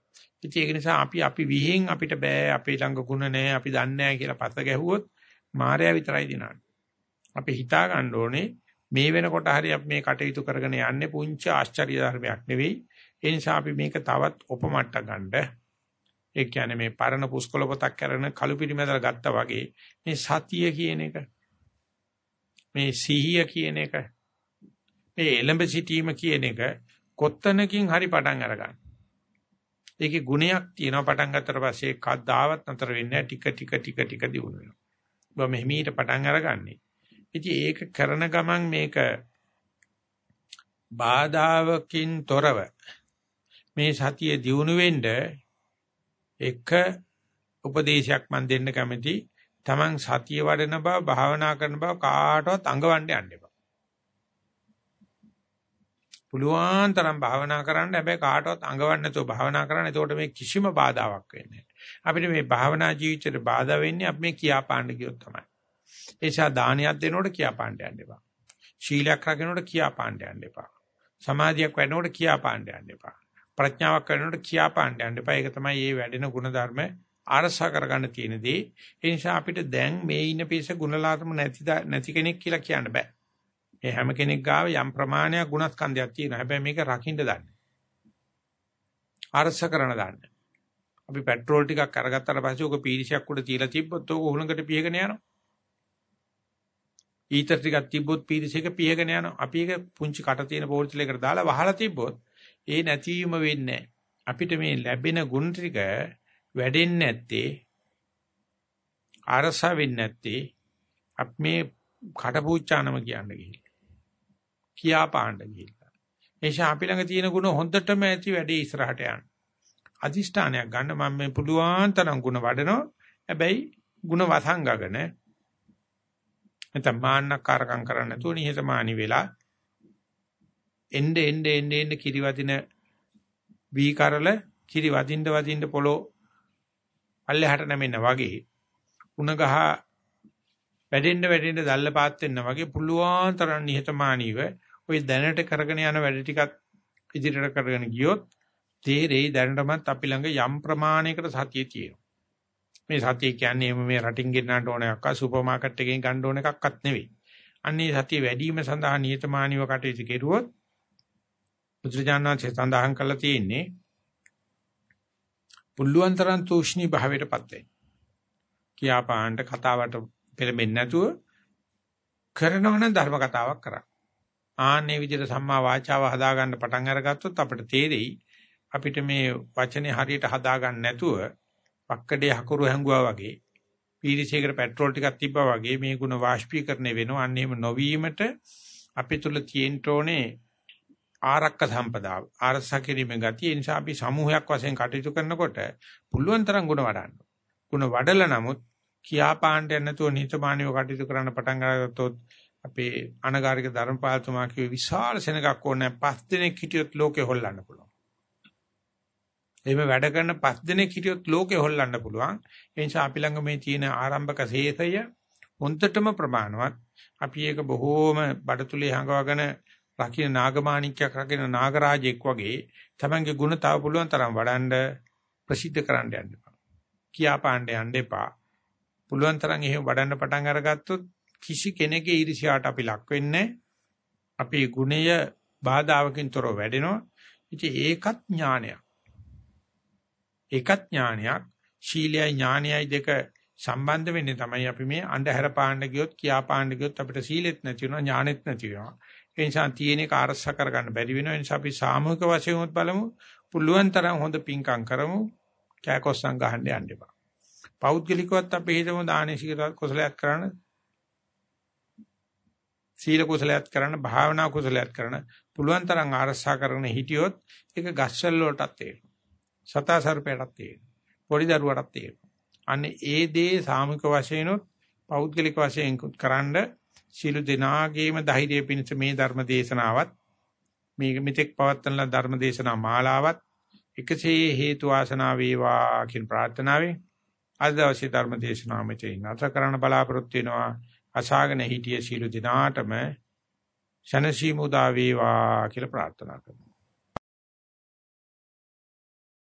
ඉතින් ඒක නිසා අපි අපි විහිං අපිට බෑ අපේ ළඟ ගුණ නැහැ අපි දන්නේ නැහැ කියලා පත ගැහුවොත් මායя විතරයි දිනන්නේ. අපි හිතා ගන්න ඕනේ මේ වෙනකොට හරි අපි මේ කටයුතු කරගෙන යන්නේ පුංචි ආශ්චර්ය ධර්මයක් නෙවෙයි. ඒ නිසා අපි මේක තවත් උපමට්ට ගන්න. ඒ කියන්නේ මේ පරණ පුස්කොළ පොතක් කරන කළු පිළිමැදලා ගත්තා වගේ මේ සතිය කියන එක මේ සිහිය කියන එක මේ එලඹ සිටීම කියන එක කොත්තනකින් හරි පටන් අරගන්න. ඒකේ ගුණයක් තියෙනවා පටන් ගත්තට පස්සේ කද්දාවත් නතර වෙන්නේ ටික ටික ටික ටික දිනු වෙනවා. බොහොම හිමීට පටන් අරගන්නේ. ඉතින් ඒක කරන ගමන් මේක බාධාවකින් තොරව මේ සතිය දිනු වෙන්න එක උපදේශයක් මම දෙන්න කැමති. Taman සතිය වඩන බව භාවනා කරන බව කාටවත් අඟවන්න යන්න එපා. පුළුවන් තරම් භාවනා කරන්න හැබැයි කාටවත් අඟවන්න නැතුව භාවනා කරන්න. එතකොට මේ කිසිම බාධාවක් වෙන්නේ අපිට මේ භාවනා ජීවිතේට බාධා වෙන්නේ අපි මේ කියා පාන්න කියොත් තමයි. ඒ නිසා දානියක් දෙනකොට කියා පාන්න යන්න එපා. ශීලයක් රකින්නකොට කියා පාන්න යන්න එපා. සමාධියක් වැඩනකොට කියා පාන්න යන්න එපා. ප්‍රඥාවක් වැඩනකොට කියා පාන්න යන්න එපා. ඒක තමයි මේ වැඩෙන ಗುಣධර්ම ආරසා කරගන්න තියෙන දේ. ඒ නිසා අපිට දැන් මේ ඉන්න පිරිස ගුණලාතම නැති නැති කෙනෙක් කියලා කියන්න බෑ. මේ හැම කෙනෙක් ගාව යම් ප්‍රමාණයක් ගුණස්කන්ධයක් තියෙනවා. හැබැයි මේක රකින්න දන්නේ. අරස කරන දන්නේ. අපි පෙට්‍රෝල් ටිකක් අරගත්තාට පස්සේ ඔක පීරිසියක් උඩ තියලා තිබ්බොත් ඔක උහුලඟට පියගෙන යනවා. ඊතර ටිකක් තිබ්බොත් පීරිසියක පියගෙන යනවා. අපි ඒක පුංචි කට තියෙන පෝල්චලයකට දාලා වහලා තිබ්බොත් ඒ නැතිවීම වෙන්නේ අපිට මේ ලැබෙන ගුණ ටික වැඩෙන්නේ නැත්තේ අරසා වෙන්නේ නැත්තේ අප මේ කටපූචානම කියන්න ගිහිල්ලා. කියා පාණ්ඩ ගිහිල්ලා. එيشා අපි ළඟ තියෙන ගුණ හොඳටම ඇති වැඩි ඉස්සරහට යන්න. අදිෂ්ඨානයක් ගන්න මම මේ පුළුවන් තරම් ගුණ වඩනවා. හැබැයි ගුණ වසංගගෙන නැත්නම් මාන්නකාරකම් කරන්නේ නැතුව නිහතමානී වෙලා එnde එnde එnde එnde කිරි වදින වී කරල කිරි වදින්න වදින්න පොළො පල්ලෙහාට නැමෙන්න වගේ උණ ගහ වැඩෙන්න වැඩෙන්න දැල්ල පාත් වෙන්න වගේ පුළුවන් තරම් නිහතමානීව ওই දැනට කරගෙන යන වැඩ ටිකත් ඉදිරියට කරගෙන ගියොත් තේරෙයි දැනටමත් අපි ළඟ යම් ප්‍රමාණයකට සතිය තියෙනවා. මේ සතිය කියන්නේ මේ රටින් ගෙන්නන්න ඕන එකක් සුපර් මාකට් එකෙන් ගන්න ඕන එකක්වත් නෙවෙයි. අන්නේ සතිය වැඩි වීම සඳහා නියතමානීව කටයුතු කෙරුවොත් බුදුරජාණන්සේ සඳහන් කළා තියෙන්නේ පුල්ලුවන් තරම් තූෂ්ණී භාවයටපත් වෙන්න. කියාපාන්න කතාවට පෙළඹෙන්නේ නැතුව කරනවනම් ධර්ම කතාවක් කරා. ආන්නේ විදිහට සම්මා වාචාව හදාගන්න පටන් අරගත්තොත් අපිට තේරෙයි අපිට මේ වචනේ හරියට හදාගන්න නැතුව පක්කඩේ හකුරු හැංගුවා වගේ පීරිසයකට පෙට්‍රෝල් ටිකක් තිබ්බා වගේ මේ ಗುಣ වාෂ්පීකරණය වෙනවා. අන්න එහෙම නොවීමට අපි තුල තියෙන්න ඕනේ ආරක්ක සම්පදාව ආරක්ෂා කිරීමේ ගතිය නිසා අපි සමූහයක් වශයෙන් කටයුතු කරනකොට පුළුවන් තරම් ಗುಣ වඩන්න. ಗುಣ වඩලා නමුත් කියාපාන්න නැතුව නිතමානීව කටයුතු කරන්න පටන් ගත්තොත් අපේ අනගාരിക ධර්මපාලතුමා කිව්ව විශාල සෙනඟක් ඕනේ පස් දිනක් හිටියොත් ලෝකෙ හොල්ලන්න පුළුවන්. එහෙම වැඩ කරන පස් දිනක් හිටියොත් ලෝකෙ හොල්ලන්න පුළුවන්. ඒ නිසා අපි ළඟ මේ තියෙන ආරම්භක ශේෂය හොන්තටම ප්‍රමාණවත්. අපි ඒක බොහෝම බඩතුලේ හංගවගෙන රකින්න නාගමාණික්යක් රකින්න නාගරාජෙක් වගේ තමන්ගේ ಗುಣ තව පුළුවන් තරම් වඩන්න ප්‍රසිද්ධ කරන්න යන්න එපා. කියා පාණ්ඩ යන්න එපා. පුළුවන් තරම් එහෙම වඩන්න පටන් අරගත්තොත් කිසි කෙනෙකුගේ ඊර්ෂ්‍යාවට අපි ලක් වෙන්නේ අපේ ගුණය බාධාවකින් තොරව වැඩෙනවා. ඉතින් ඒකත් ඥානයක්. ඒකත් ඥානයක්. ශීලයයි ඥානයයි දෙක සම්බන්ධ වෙන්නේ තමයි අපි මේ අන්ධහැර පාණ්ඩ ගියොත් කියා පාණ්ඩ ගියොත් අපිට සීලෙත් නැති වෙනවා ඥානෙත් නැති වෙනවා. ඒ නිසා තියෙන එක අරස කරගන්න බැරි වෙනවා. ඒ නිසා අපි සාමූහික වශයෙන් උත් බලමු. පුළුවන් තරම් හොඳ පිංකම් කරමු. කෑකොස්සන් ගහන්න යන්න එපා. පෞද්ගලිකවත් අපි හිතමු දානේ සීල කුසලයක් කරන්න. සීල කුසලයක් කරන්න, භාවනා කුසලයක් කරන්න පුළුවන් තරම් ආරසා කරගෙන හිටියොත් ඒක ගස්සල් වලටත් තේරෙනවා. සතා සර්පයටත් තේරෙනවා. පොඩි දරුවටත් තේරෙනවා. අනේ ඒ දේ සාමූහික වශයෙන් උත් පෞද්ගලික වශයෙන් කරන්න සීල දෙනාගේම ධෛර්යය පිණිස මේ ධර්ම දේශනාවත් මේ මෙතෙක් පවත්වන ධර්ම දේශනා මාලාවත් එකසේ හේතු වාසනා වේවා කියන ප්‍රාර්ථනාවෙන් අද දවසේ ධර්ම දේශනාව මෙතන නැත කරන්න බලාපොරොත්තු වෙනවා. අසාගෙන හිටිය සීල දිනාටම ශනසීමුදා වේවා කියලා ප්‍රාර්ථනා කරනවා.